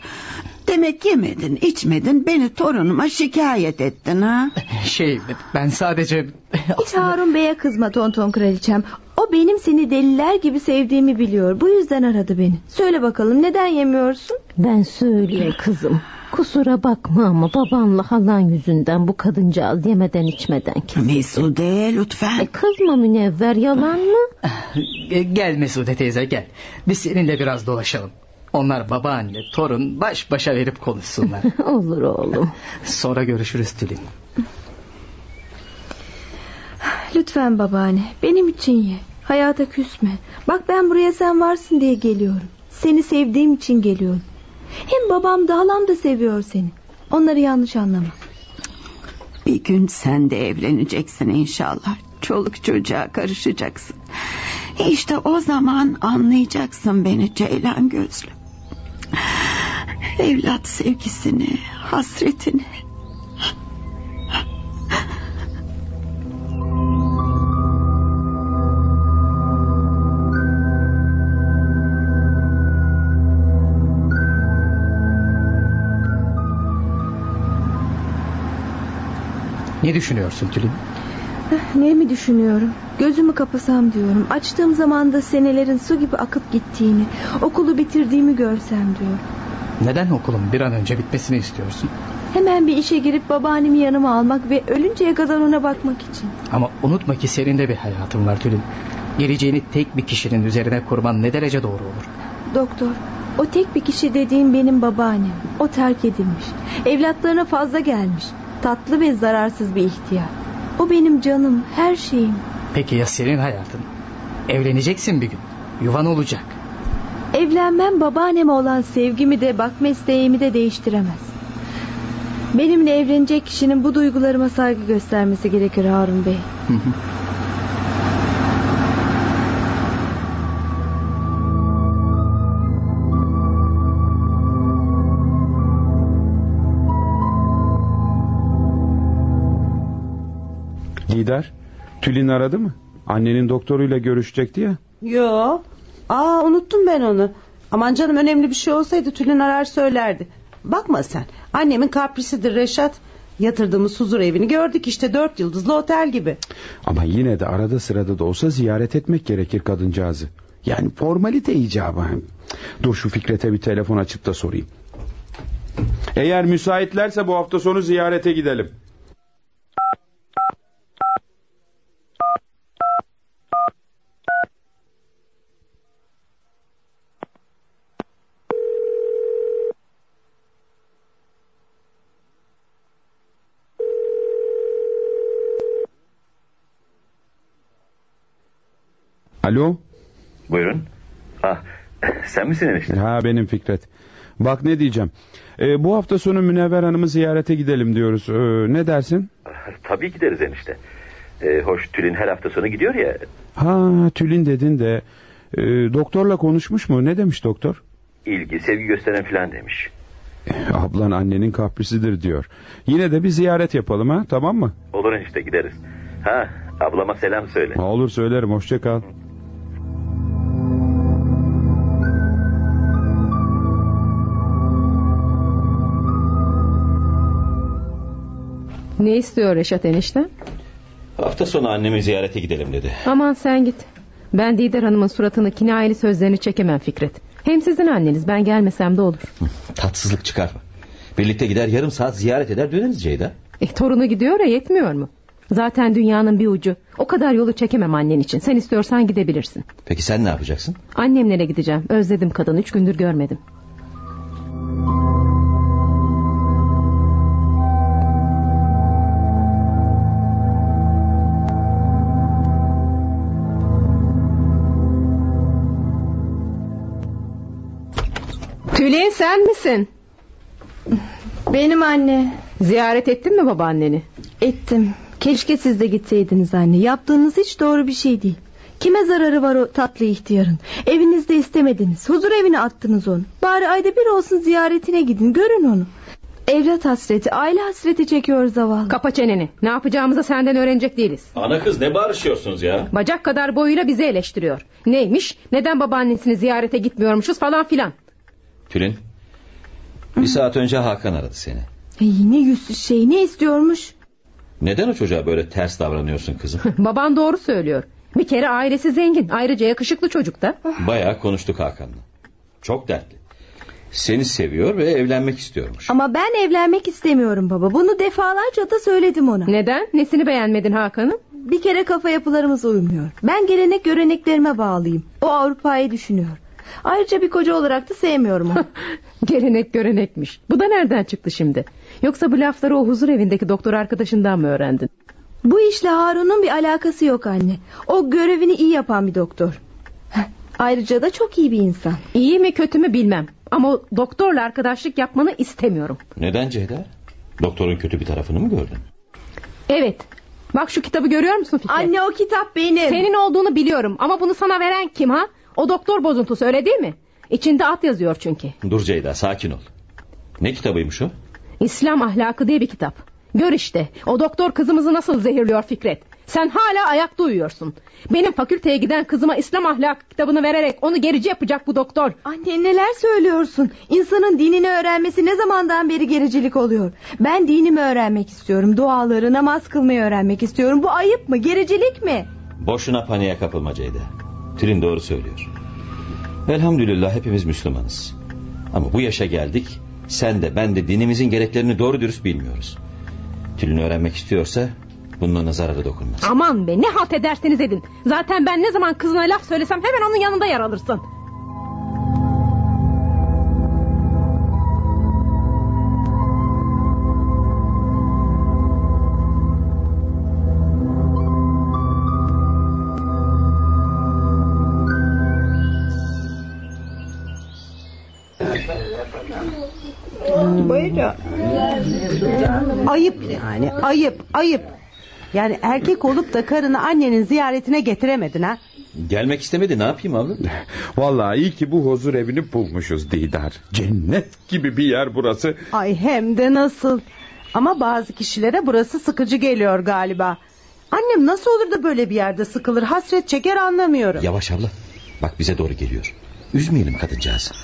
Demek yemedin, içmedin, beni torunuma şikayet ettin ha? [LAUGHS] Şey ben sadece... Hiç Harun Bey'e kızma ton ton kraliçem. O benim seni deliler gibi sevdiğimi biliyor. Bu yüzden aradı beni. Söyle bakalım neden yemiyorsun? Ben söyleyeyim kızım. Kusura bakma ama babanla halan yüzünden bu kadıncağız yemeden içmeden kes. Mesude lütfen. E kızma Münevver yalan mı? [LAUGHS] gel Mesude teyze gel. Biz seninle biraz dolaşalım. Onlar babaanne, torun baş başa verip konuşsunlar. [LAUGHS] Olur oğlum. Sonra görüşürüz Tülin. Lütfen babaanne benim için ye. Hayata küsme. Bak ben buraya sen varsın diye geliyorum. Seni sevdiğim için geliyorum. Hem babam da halam da seviyor seni. Onları yanlış anlama. Bir gün sen de evleneceksin inşallah. Çoluk çocuğa karışacaksın. İşte o zaman anlayacaksın beni Ceylan gözlüm. [LAUGHS] Evlat sevgisini, hasretini. Ne düşünüyorsun Tülin? Ne mi düşünüyorum? Gözümü kapasam diyorum. Açtığım zaman da senelerin su gibi akıp gittiğini, okulu bitirdiğimi görsem diyorum. Neden okulun bir an önce bitmesini istiyorsun? Hemen bir işe girip babaannemi yanıma almak ve ölünceye kadar ona bakmak için. Ama unutma ki senin de bir hayatın var Tülin. Geleceğini tek bir kişinin üzerine kurman ne derece doğru olur? Doktor, o tek bir kişi dediğim benim babaannem. O terk edilmiş. Evlatlarına fazla gelmiş. Tatlı ve zararsız bir ihtiyar. O benim canım, her şeyim. Peki ya senin hayatın? Evleneceksin bir gün. Yuvan olacak. Evlenmem babaanneme olan sevgimi de bakma isteğimi de değiştiremez. Benimle evlenecek kişinin bu duygularıma saygı göstermesi gerekir Harun Bey. Lider, Tülin aradı mı? Annenin doktoruyla görüşecekti ya. Yo. Aa unuttum ben onu. Aman canım önemli bir şey olsaydı Tülin arar söylerdi. Bakma sen. Annemin kaprisidir Reşat. Yatırdığımız huzur evini gördük işte dört yıldızlı otel gibi. Ama yine de arada sırada da olsa ziyaret etmek gerekir kadıncağızı. Yani formalite icabı. Dur şu Fikret'e bir telefon açıp da sorayım. Eğer müsaitlerse bu hafta sonu ziyarete gidelim. Alo? Buyurun. Ah, sen misin enişte? Ha benim Fikret. Bak ne diyeceğim. Ee, bu hafta sonu Münevver Hanım'ı ziyarete gidelim diyoruz. Ee, ne dersin? Tabii gideriz enişte. Ee, hoş Tülin her hafta sonu gidiyor ya. Ha Tülin dedin de e, doktorla konuşmuş mu? Ne demiş doktor? İlgi, sevgi gösteren filan demiş. Ablan annenin kaprisidir diyor. Yine de bir ziyaret yapalım ha tamam mı? Olur enişte gideriz. Ha, ablama selam söyle. Ha, olur söylerim hoşça kal. Ne istiyor Reşat enişte? Hafta sonu annemi ziyarete gidelim dedi. Aman sen git. Ben Didar Hanım'ın suratını kinayeli sözlerini çekemem Fikret. Hem sizin anneniz ben gelmesem de olur. Tatsızlık çıkarma. Birlikte gider yarım saat ziyaret eder döneriz Ceyda. E, torunu gidiyor ya yetmiyor mu? Zaten dünyanın bir ucu. O kadar yolu çekemem annen için. Sen istiyorsan gidebilirsin. Peki sen ne yapacaksın? Annemlere gideceğim. Özledim kadını. Üç gündür görmedim. Tülin sen misin? Benim anne. Ziyaret ettin mi babaanneni? Ettim. Keşke siz de gitseydiniz anne. Yaptığınız hiç doğru bir şey değil. Kime zararı var o tatlı ihtiyarın? Evinizde istemediniz. Huzur evine attınız onu. Bari ayda bir olsun ziyaretine gidin. Görün onu. Evlat hasreti, aile hasreti çekiyor zavallı. Kapa çeneni. Ne yapacağımızı senden öğrenecek değiliz. Ana kız ne bağırışıyorsunuz ya? Bacak kadar boyuyla bizi eleştiriyor. Neymiş? Neden babaannesini ziyarete gitmiyormuşuz falan filan. Tülin. Bir saat önce Hakan aradı seni. Ay, ne yüzsüz şey ne istiyormuş? Neden o çocuğa böyle ters davranıyorsun kızım? [LAUGHS] Baban doğru söylüyor. Bir kere ailesi zengin. Ayrıca yakışıklı çocuk da. Bayağı konuştuk Hakan'la. Çok dertli. Seni seviyor ve evlenmek istiyormuş. Ama ben evlenmek istemiyorum baba. Bunu defalarca da söyledim ona. Neden? Nesini beğenmedin Hakan'ın? Bir kere kafa yapılarımız uymuyor. Ben gelenek göreneklerime bağlıyım. O Avrupa'yı düşünüyor. Ayrıca bir koca olarak da sevmiyorum onu. [LAUGHS] Gelenek görenekmiş. Bu da nereden çıktı şimdi? Yoksa bu lafları o huzur evindeki doktor arkadaşından mı öğrendin? Bu işle Harun'un bir alakası yok anne. O görevini iyi yapan bir doktor. Heh, [LAUGHS] Ayrıca da çok iyi bir insan. İyi mi kötü mü bilmem. Ama o doktorla arkadaşlık yapmanı istemiyorum. Neden Ceyda? Doktorun kötü bir tarafını mı gördün? Evet. Bak şu kitabı görüyor musun Fikret? Anne o kitap benim. Senin olduğunu biliyorum ama bunu sana veren kim ha? O doktor bozuntusu öyle değil mi? İçinde at yazıyor çünkü. Dur Ceyda sakin ol. Ne kitabıymış o? İslam ahlakı diye bir kitap. Gör işte o doktor kızımızı nasıl zehirliyor Fikret. Sen hala ayakta uyuyorsun. Benim fakülteye giden kızıma İslam ahlak kitabını vererek onu gerici yapacak bu doktor. Anne neler söylüyorsun? İnsanın dinini öğrenmesi ne zamandan beri gericilik oluyor? Ben dinimi öğrenmek istiyorum. Duaları, namaz kılmayı öğrenmek istiyorum. Bu ayıp mı? Gericilik mi? Boşuna paniğe kapılma Ceyda. Tülin doğru söylüyor. Elhamdülillah hepimiz Müslümanız. Ama bu yaşa geldik. Sen de ben de dinimizin gereklerini doğru dürüst bilmiyoruz. Tülin öğrenmek istiyorsa bunun ona zararı dokunmaz. Aman be ne halt ederseniz edin. Zaten ben ne zaman kızına laf söylesem hemen onun yanında yer alırsın. Ayıp yani ayıp ayıp. Yani erkek olup da karını annenin ziyaretine getiremedin ha. Gelmek istemedi ne yapayım abi? [LAUGHS] Vallahi iyi ki bu huzur evini bulmuşuz Didar. Cennet gibi bir yer burası. Ay hem de nasıl. Ama bazı kişilere burası sıkıcı geliyor galiba. Annem nasıl olur da böyle bir yerde sıkılır hasret çeker anlamıyorum. Yavaş abla. Bak bize doğru geliyor. Üzmeyelim kadıncağızı.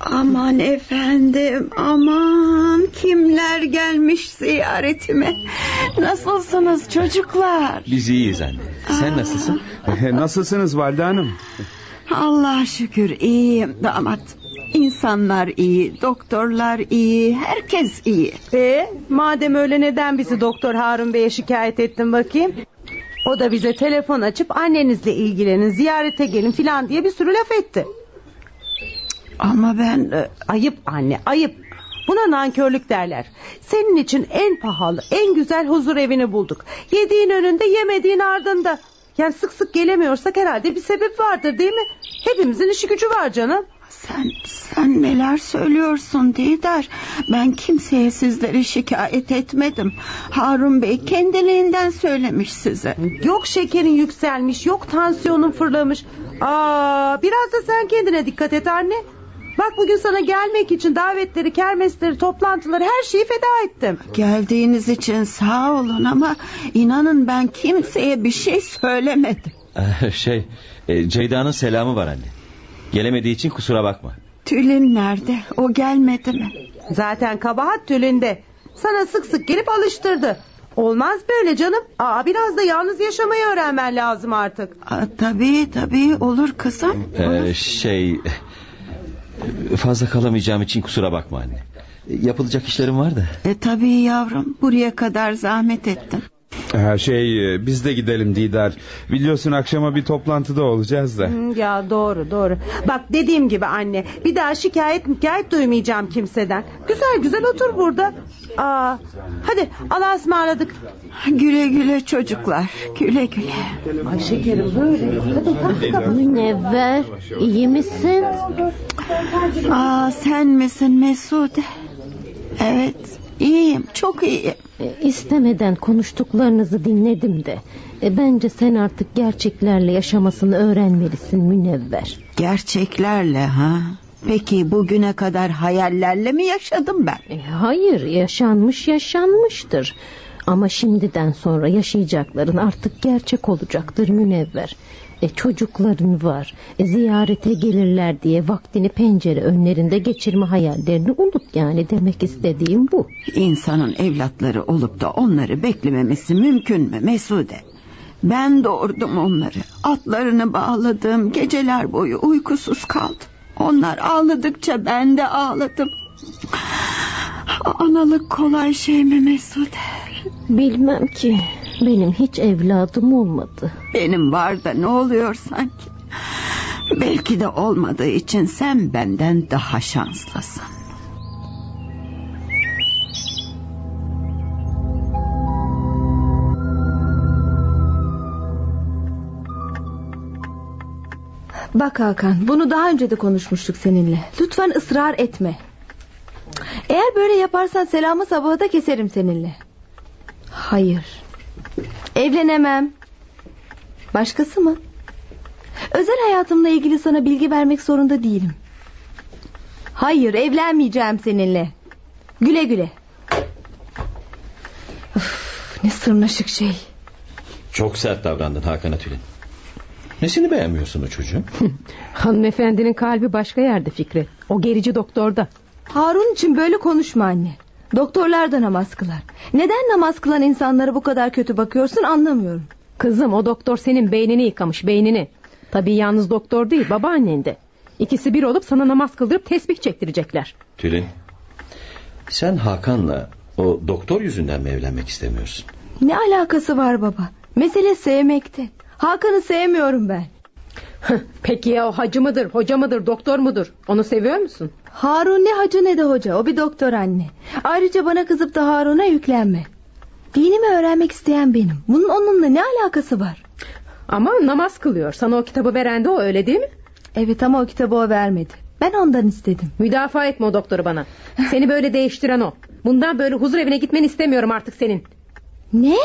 Aman efendim aman kimler gelmiş ziyaretime. Nasılsınız çocuklar? Biz iyiyiz anne. Sen nasılsın? [LAUGHS] Nasılsınız Valide Hanım? Allah şükür iyiyim damat. İnsanlar iyi, doktorlar iyi, herkes iyi. E, madem öyle neden bizi Doktor Harun Bey'e şikayet ettin bakayım? O da bize telefon açıp annenizle ilgilenin, ziyarete gelin filan diye bir sürü laf etti. Ama ben... E, ayıp anne, ayıp. Buna nankörlük derler. Senin için en pahalı, en güzel huzur evini bulduk. Yediğin önünde, yemediğin ardında. Yani sık sık gelemiyorsak herhalde bir sebep vardır değil mi? Hepimizin işi gücü var canım. Sen, sen neler söylüyorsun Didar? Ben kimseye sizleri şikayet etmedim. Harun Bey kendiliğinden söylemiş size. Yok şekerin yükselmiş, yok tansiyonun fırlamış. Aa, biraz da sen kendine dikkat et anne. Bak bugün sana gelmek için davetleri, kermesleri, toplantıları her şeyi feda ettim. Geldiğiniz için sağ olun ama inanın ben kimseye bir şey söylemedim. şey e, Ceyda'nın selamı var anne. Gelemediği için kusura bakma. Tülin nerede? O gelmedi mi? Zaten kabahat tülünde. Sana sık sık gelip alıştırdı. Olmaz böyle canım. Aa, biraz da yalnız yaşamayı öğrenmen lazım artık. Aa, tabii tabii olur kızım. Ee, şey fazla kalamayacağım için kusura bakma anne. Yapılacak işlerim var da. E, tabii yavrum buraya kadar zahmet ettim. Her şey e, biz de gidelim Didar. Biliyorsun akşama bir toplantıda olacağız da. Ya doğru doğru. Bak dediğim gibi anne. Bir daha şikayet şikayet duymayacağım kimseden. Güzel güzel otur burada. Aa, hadi Allah'a ısmarladık. Güle güle çocuklar. Güle güle. Ay şekerim böyle. Hadi kalk. Münevver iyi misin? Aa sen misin Mesude? Evet iyiyim çok iyiyim. E, İstemeden konuştuklarınızı dinledim de. E, bence sen artık gerçeklerle yaşamasını öğrenmelisin Münevver. Gerçeklerle ha? Peki bugüne kadar hayallerle mi yaşadım ben? E, hayır yaşanmış yaşanmıştır. Ama şimdiden sonra yaşayacakların artık gerçek olacaktır Münevver. E, çocukların var. E, ziyarete gelirler diye vaktini pencere önlerinde geçirme hayallerini unut yani demek istediğim bu. İnsanın evlatları olup da onları beklememesi mümkün mü Mesude? Ben doğurdum onları. Atlarını bağladığım geceler boyu uykusuz kaldım. Onlar ağladıkça ben de ağladım. Analık kolay şey mi Mesude? Bilmem ki benim hiç evladım olmadı. Benim var da ne oluyor sanki? Belki de olmadığı için sen benden daha şanslısın. Bak Hakan bunu daha önce de konuşmuştuk seninle. Lütfen ısrar etme. Eğer böyle yaparsan selamı sabahı da keserim seninle. Hayır. Evlenemem. Başkası mı? Özel hayatımla ilgili sana bilgi vermek zorunda değilim. Hayır evlenmeyeceğim seninle. Güle güle. Of, ne sırnaşık şey. Çok sert davrandın Hakan Atülin. Nesini beğenmiyorsun o çocuğun? Hanımefendinin kalbi başka yerde Fikri. O gerici doktorda. Harun için böyle konuşma anne. Doktorlar da namaz kılar. Neden namaz kılan insanlara bu kadar kötü bakıyorsun anlamıyorum. Kızım o doktor senin beynini yıkamış beynini. Tabii yalnız doktor değil babaannen de. İkisi bir olup sana namaz kıldırıp tesbih çektirecekler. Tülin. Sen Hakan'la o doktor yüzünden mi evlenmek istemiyorsun? Ne alakası var baba? Mesele sevmekte. Hakan'ı sevmiyorum ben. Peki ya o hacı mıdır, hoca mıdır, doktor mudur? Onu seviyor musun? Harun ne hacı ne de hoca. O bir doktor anne. Ayrıca bana kızıp da Harun'a yüklenme. Dinimi öğrenmek isteyen benim. Bunun onunla ne alakası var? Ama namaz kılıyor. Sana o kitabı veren de o öyle değil mi? Evet ama o kitabı o vermedi. Ben ondan istedim. Müdafaa etme o doktoru bana. Seni böyle değiştiren o. Bundan böyle huzur evine gitmeni istemiyorum artık senin. Ne?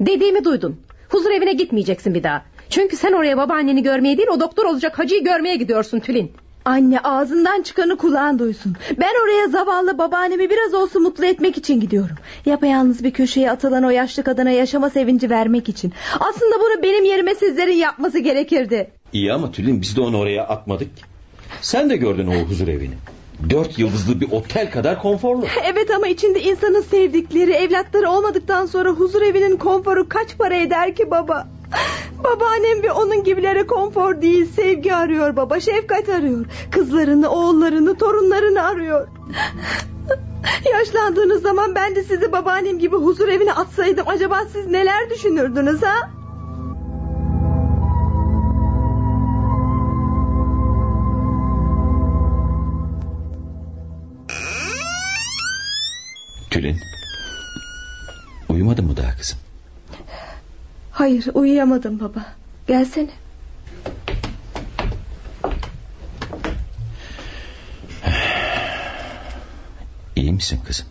Dediğimi duydun. Huzur evine gitmeyeceksin bir daha. Çünkü sen oraya babaanneni görmeye değil o doktor olacak hacıyı görmeye gidiyorsun Tülin. Anne ağzından çıkanı kulağın duysun. Ben oraya zavallı babaannemi biraz olsun mutlu etmek için gidiyorum. Yapayalnız bir köşeye atılan o yaşlı kadına yaşama sevinci vermek için. Aslında bunu benim yerime sizlerin yapması gerekirdi. İyi ama Tülin biz de onu oraya atmadık ki. Sen de gördün o huzur evini. Dört yıldızlı bir otel kadar konforlu. [LAUGHS] Evet ama içinde insanın sevdikleri, evlatları olmadıktan sonra huzur evinin konforu kaç para eder ki baba? Babaannem bir onun gibilere konfor değil sevgi arıyor baba şefkat arıyor. Kızlarını oğullarını torunlarını arıyor. Yaşlandığınız zaman ben de sizi babaannem gibi huzur evine atsaydım acaba siz neler düşünürdünüz ha? Tülin. Uyumadın mı daha kızım? Hayır uyuyamadım baba. Gelsene. İyi misin kızım?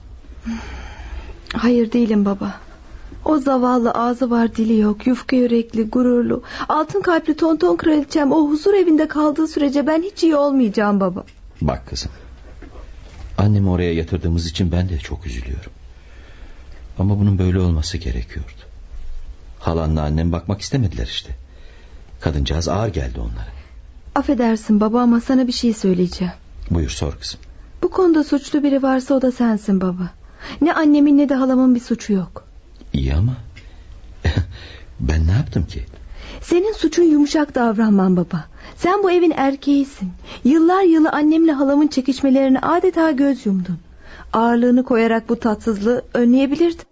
Hayır değilim baba. O zavallı ağzı var dili yok yufka yürekli gururlu altın kalpli tonton kraliçem o huzur evinde kaldığı sürece ben hiç iyi olmayacağım baba. Bak kızım. Annemi oraya yatırdığımız için ben de çok üzülüyorum. Ama bunun böyle olması gerekiyordu. Halanla annem bakmak istemediler işte. Kadıncağız ağır geldi onlara. Affedersin baba ama sana bir şey söyleyeceğim. Buyur sor kızım. Bu konuda suçlu biri varsa o da sensin baba. Ne annemin ne de halamın bir suçu yok. İyi ama [LAUGHS] ben ne yaptım ki? Senin suçun yumuşak davranman baba. Sen bu evin erkeğisin. Yıllar yılı annemle halamın çekişmelerini adeta göz yumdun. Ağırlığını koyarak bu tatsızlığı önleyebilirdin.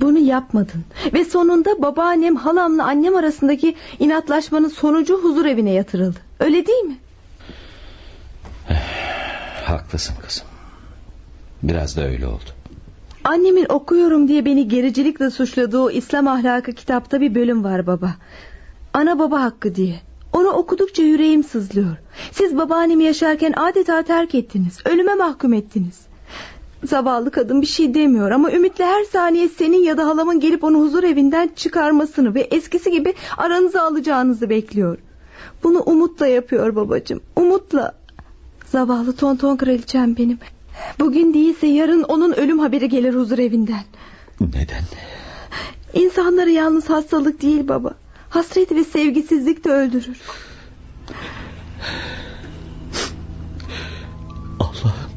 Bunu yapmadın. Ve sonunda babaannem halamla annem arasındaki inatlaşmanın sonucu huzur evine yatırıldı. Öyle değil mi? Haklısın kızım. Biraz da öyle oldu. Annemin okuyorum diye beni gericilikle suçladığı o İslam ahlakı kitapta bir bölüm var baba. Ana baba hakkı diye. Onu okudukça yüreğim sızlıyor. Siz babaannemi yaşarken adeta terk ettiniz. Ölüme mahkum ettiniz. Zavallı kadın bir şey demiyor ama ümitle her saniye senin ya da halamın gelip onu huzur evinden çıkarmasını ve eskisi gibi aranıza alacağınızı bekliyor. Bunu umutla yapıyor babacığım. Umutla. Zavallı tonton kraliçem benim. Bugün değilse yarın onun ölüm haberi gelir huzur evinden. Neden? İnsanları yalnız hastalık değil baba. Hasret ve sevgisizlik de öldürür. Allah'ım.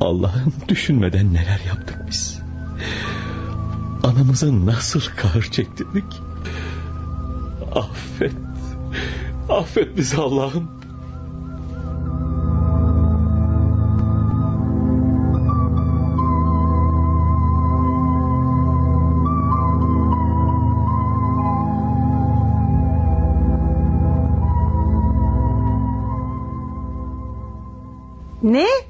Allah'ım düşünmeden neler yaptık biz. Anamıza nasıl kahır çektirdik? Affet. Affet bizi Allah'ım. Ne?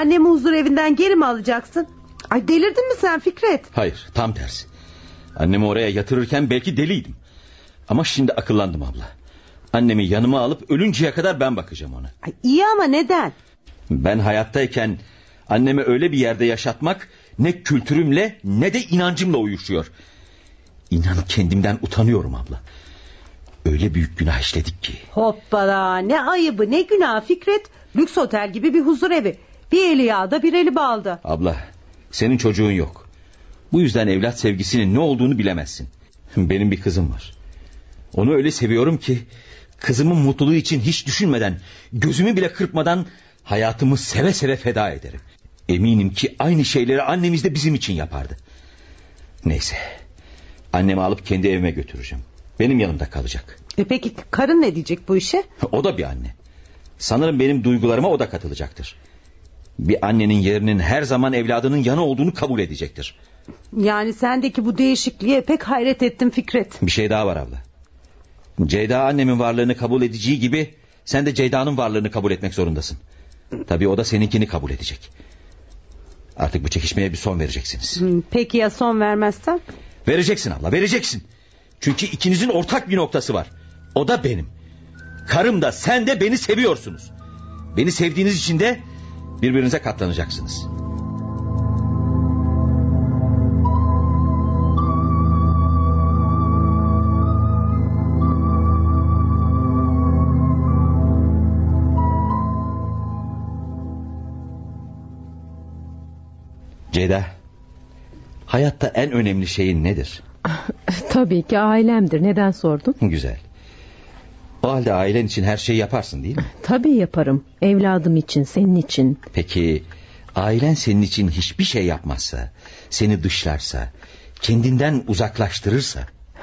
Annemi huzur evinden geri mi alacaksın? Ay delirdin mi sen Fikret? Hayır tam tersi. Annemi oraya yatırırken belki deliydim. Ama şimdi akıllandım abla. Annemi yanıma alıp ölünceye kadar ben bakacağım ona. Ay iyi ama neden? Ben hayattayken annemi öyle bir yerde yaşatmak ne kültürümle ne de inancımla uyuşuyor. İnan kendimden utanıyorum abla. Öyle büyük günah işledik ki. Hoppala ne ayıbı ne günah Fikret. Lüks otel gibi bir huzur evi. Bir eli yağda bir eli balda. Abla senin çocuğun yok. Bu yüzden evlat sevgisinin ne olduğunu bilemezsin. Benim bir kızım var. Onu öyle seviyorum ki kızımın mutluluğu için hiç düşünmeden gözümü bile kırpmadan hayatımı seve seve feda ederim. Eminim ki aynı şeyleri annemiz de bizim için yapardı. Neyse annemi alıp kendi evime götüreceğim. Benim yanımda kalacak. E peki karın ne diyecek bu işe? O da bir anne. Sanırım benim duygularıma o da katılacaktır. Bir annenin yerinin her zaman evladının yanı olduğunu kabul edecektir. Yani sendeki bu değişikliğe pek hayret ettim Fikret. Bir şey daha var abla. Ceyda annemin varlığını kabul edeceği gibi sen de Ceyda'nın varlığını kabul etmek zorundasın. Tabii o da seninkini kabul edecek. Artık bu çekişmeye bir son vereceksiniz. Hmm, Peki ya son vermezsen? Vereceksin abla vereceksin. Çünkü ikinizin ortak bir noktası var. O da benim. Karım da sen de beni seviyorsunuz. Beni sevdiğiniz için de birbirinize katlanacaksınız. Ceyda, hayatta en önemli şeyin nedir? [LAUGHS] Tabii ki ailemdir. Neden sordun? Güzel. O halde ailen için her şeyi yaparsın değil mi? [LAUGHS] Tabii yaparım. Evladım için, senin için. Peki ailen senin için hiçbir şey yapmazsa, seni dışlarsa, kendinden uzaklaştırırsa...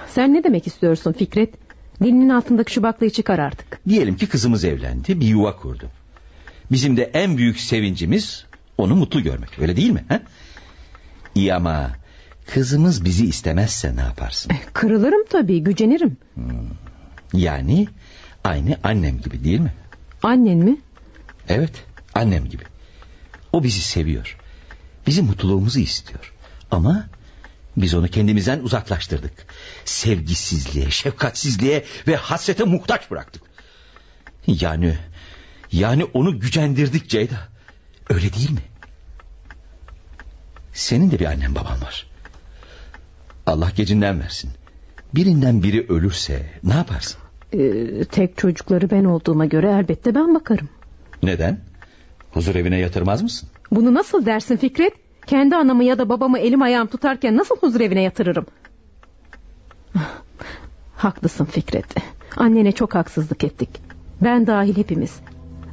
Sen ne demek istiyorsun Fikret? Dilinin altındaki şu baklayı çıkar artık. Diyelim ki kızımız evlendi, bir yuva kurdu. Bizim de en büyük sevincimiz onu mutlu görmek. Öyle değil mi? He? İyi ama kızımız bizi istemezse ne yaparsın? Kırılırım tabii, gücenirim. Yani aynı annem gibi değil mi? Annen mi? Evet, annem gibi. O bizi seviyor. Bizim mutluluğumuzu istiyor. Ama Biz onu kendimizden uzaklaştırdık. Sevgisizliğe, şefkatsizliğe ve hasrete muhtaç bıraktık. Yani yani onu gücendirdik Ceyda. Öyle değil mi? Senin de bir annen baban var. Allah gecinden versin. Birinden biri ölürse ne yaparsın? Ee, tek çocukları ben olduğuma göre elbette ben bakarım. Neden? Huzur evine yatırmaz mısın? Bunu nasıl dersin Fikret? Kendi anamı ya da babamı elim ayağım tutarken nasıl huzur evine yatırırım? [SIGHS] Haklısın Fikret. Annene çok haksızlık ettik. Ben dahil hepimiz.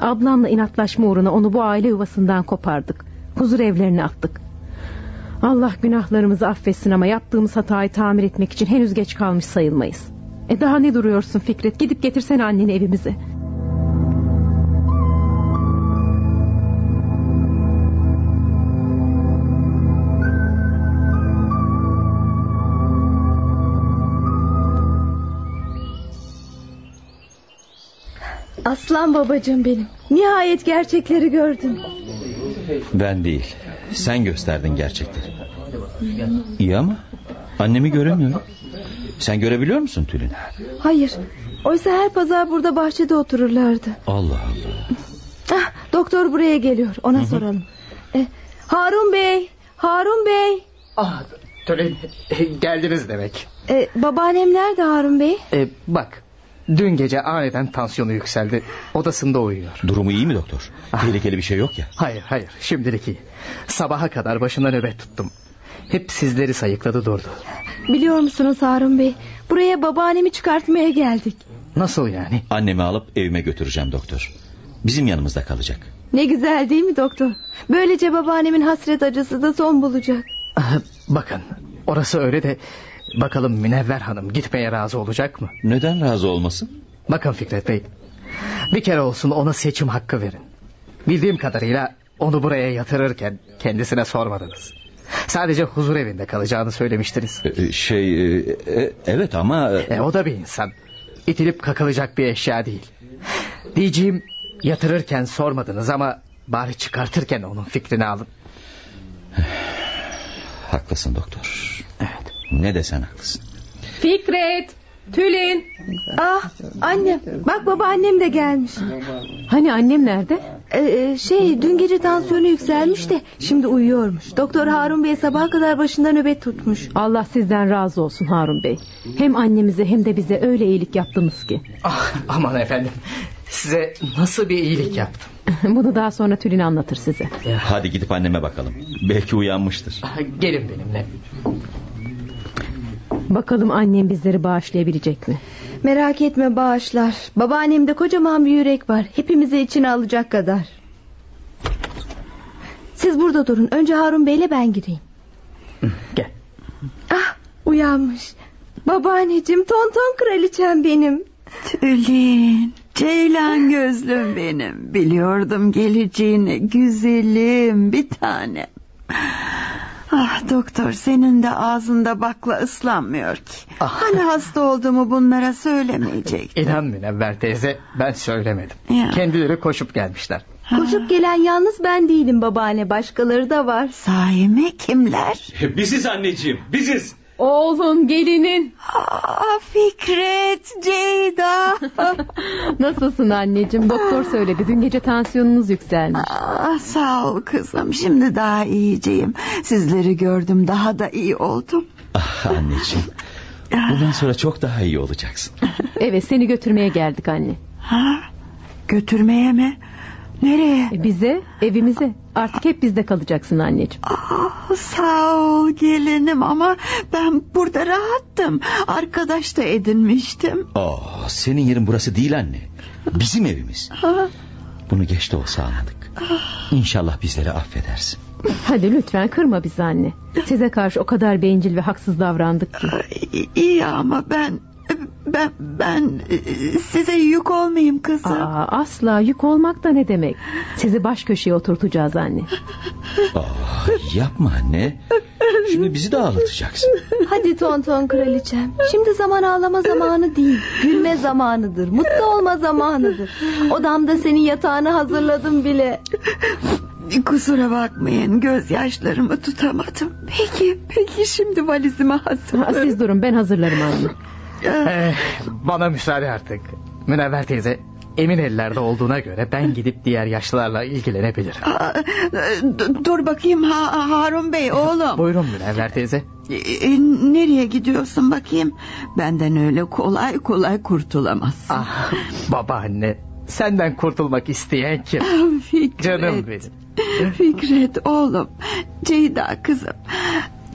Ablamla inatlaşma uğruna onu bu aile yuvasından kopardık. Huzur evlerine attık. Allah günahlarımızı affetsin ama yaptığımız hatayı tamir etmek için henüz geç kalmış sayılmayız. E daha ne duruyorsun Fikret? Gidip getirsene anneni evimize. Aslan babacığım benim. Nihayet gerçekleri gördün. Ben değil. Sen gösterdin gerçekleri. İyi ama annemi göremiyorum. Sen görebiliyor musun Tülin? Hayır. Oysa her pazar burada bahçede otururlardı. Allah Allah. Ah, doktor buraya geliyor. Ona soralım. E, Harun Bey. Harun Bey. Ah, Tülin geldiniz demek. E, babaannem nerede Harun Bey? E, bak dün gece aniden tansiyonu yükseldi. Odasında uyuyor. Durumu iyi mi doktor? Tehlikeli bir şey yok ya. Hayır hayır şimdilik iyi. Sabaha kadar başına nöbet tuttum. Hep sizleri sayıkladı durdu. Biliyor musunuz Harun Bey? Buraya babaannemi çıkartmaya geldik. Nasıl yani? Annemi alıp evime götüreceğim doktor. Bizim yanımızda kalacak. Ne güzel değil mi doktor? Böylece babaannemin hasret acısı da son bulacak. Ah, Bakın orası öyle de bakalım Münevver Hanım gitmeye razı olacak mı? Neden razı olmasın? Bakın Fikret Bey bir kere olsun ona seçim hakkı verin. Bildiğim kadarıyla onu buraya yatırırken kendisine sormadınız. Sadece huzur evinde kalacağını söylemiştiniz. Ee, Şey e, e, evet ama E, o da bir insan. İtilip kakılacak bir eşya değil. Diyeceğim yatırırken sormadınız ama bari çıkartırken onun fikrini alın. haklısın doktor. Evet. Ne desen haklısın. Fikret, Tülin. Ah annem bak babaannem de gelmiş. Hani annem nerede? Ee, şey dün gece tansiyonu yükselmiş de şimdi uyuyormuş. Doktor Harun Bey sabaha kadar başında nöbet tutmuş. Allah sizden razı olsun Harun Bey. Hem annemize hem de bize öyle iyilik yaptınız ki. Ah, aman efendim size nasıl bir iyilik yaptım. [LAUGHS] Bunu daha sonra Tülin anlatır size. Hadi gidip anneme bakalım. Belki uyanmıştır. Gelin benimle. Bakalım annem bizleri bağışlayabilecek mi? Merak etme bağışlar. Babaannemde kocaman bir yürek var. Hepimizi içine alacak kadar. Siz burada durun. Önce Harun Bey'le ben gireyim. Gel. Ah uyanmış. Babaanneciğim tonton kraliçem benim. Tülin, Ceylan gözlüm benim. Biliyordum geleceğini. Güzelim bir tanem. Ah doktor senin de ağzında bakla ıslanmıyor ki. Ah. Hani hasta olduğumu bunlara söylemeyecek. [LAUGHS] İnan Münevver teyze ben söylemedim. Ya. Kendileri koşup gelmişler. Koşup gelen yalnız ben değilim babaanne. Başkaları da var. Sahi mi kimler? [LAUGHS] Biziz anneciğim biziz. Oğlun, gelinin. Aa, Fikret, Ceyda. [LAUGHS] Nasılsın anneciğim? Doktor söyledi. Dün gece tansiyonunuz yükselmiş. Ah, sağ ol kızım. Şimdi daha iyiceyim. Sizleri gördüm daha da iyi oldum. Ah anneciğim. Bundan sonra çok daha iyi olacaksın. Evet seni götürmeye geldik anne. Ha? Götürmeye mi? Nereye? E, Bize, evimize. Artık hep bizde kalacaksın anneciğim. Ah, sağ ol gelinim ama ben burada rahattım. Arkadaş da edinmiştim. Aa, senin yerin burası değil anne. Bizim evimiz. Ah, Bunu geç de olsa anladık. İnşallah bizleri affedersin. Hadi lütfen kırma bizi anne. Size karşı o kadar bencil ve haksız davrandık ki. iyi ama ben ben ben e, size yük olmayayım kızım. Aa, asla yük olmak da ne demek? Sizi baş köşeye oturtacağız anne. Aa, yapma anne. Şimdi bizi de ağlatacaksın. Hadi tonton kraliçem. Şimdi zaman ağlama zamanı değil. Gülme zamanıdır. Mutlu olma zamanıdır. Odamda senin yatağını hazırladım bile. Kusura bakmayın gözyaşlarımı tutamadım. Peki, peki şimdi valizimi Ha, hazırlarım. siz durun ben hazırlarım anne. Eh, bana müsaade artık. Münevver teyze emin ellerde olduğuna göre ben gidip diğer yaşlılarla ilgilenebilirim. Aa, Dur bakayım ha Harun Bey oğlum. Buyurun Münevver teyze. E, nereye gidiyorsun bakayım? Benden öyle kolay kolay kurtulamazsın. Ah babaanne senden kurtulmak isteyen kim? Ah, Fikret. Canım benim. Fikret oğlum. Ceyda kızım.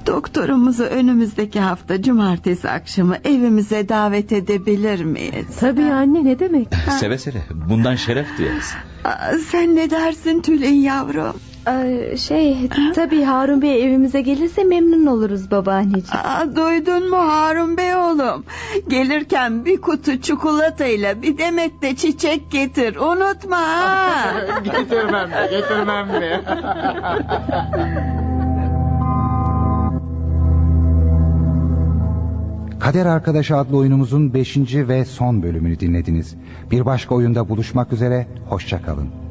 Doktorumuzu önümüzdeki hafta cumartesi akşamı evimize davet edebilir miyiz? Tabii anne ne demek? Seve seve bundan şeref duyarız. Aa, Sen ne dersin Tülin yavrum? Ay, şey tabii Harun Bey evimize gelirse memnun oluruz babaanneciğim. Aa, duydun mu Harun Bey oğlum? Gelirken bir kutu çikolatayla bir demet de çiçek getir. Unutma [LAUGHS] getirmem mi? Getirmem mi? [LAUGHS] Kader Arkadaşı adlı oyunumuzun 5. ve son bölümünü dinlediniz. Bir başka oyunda buluşmak üzere, hoşçakalın.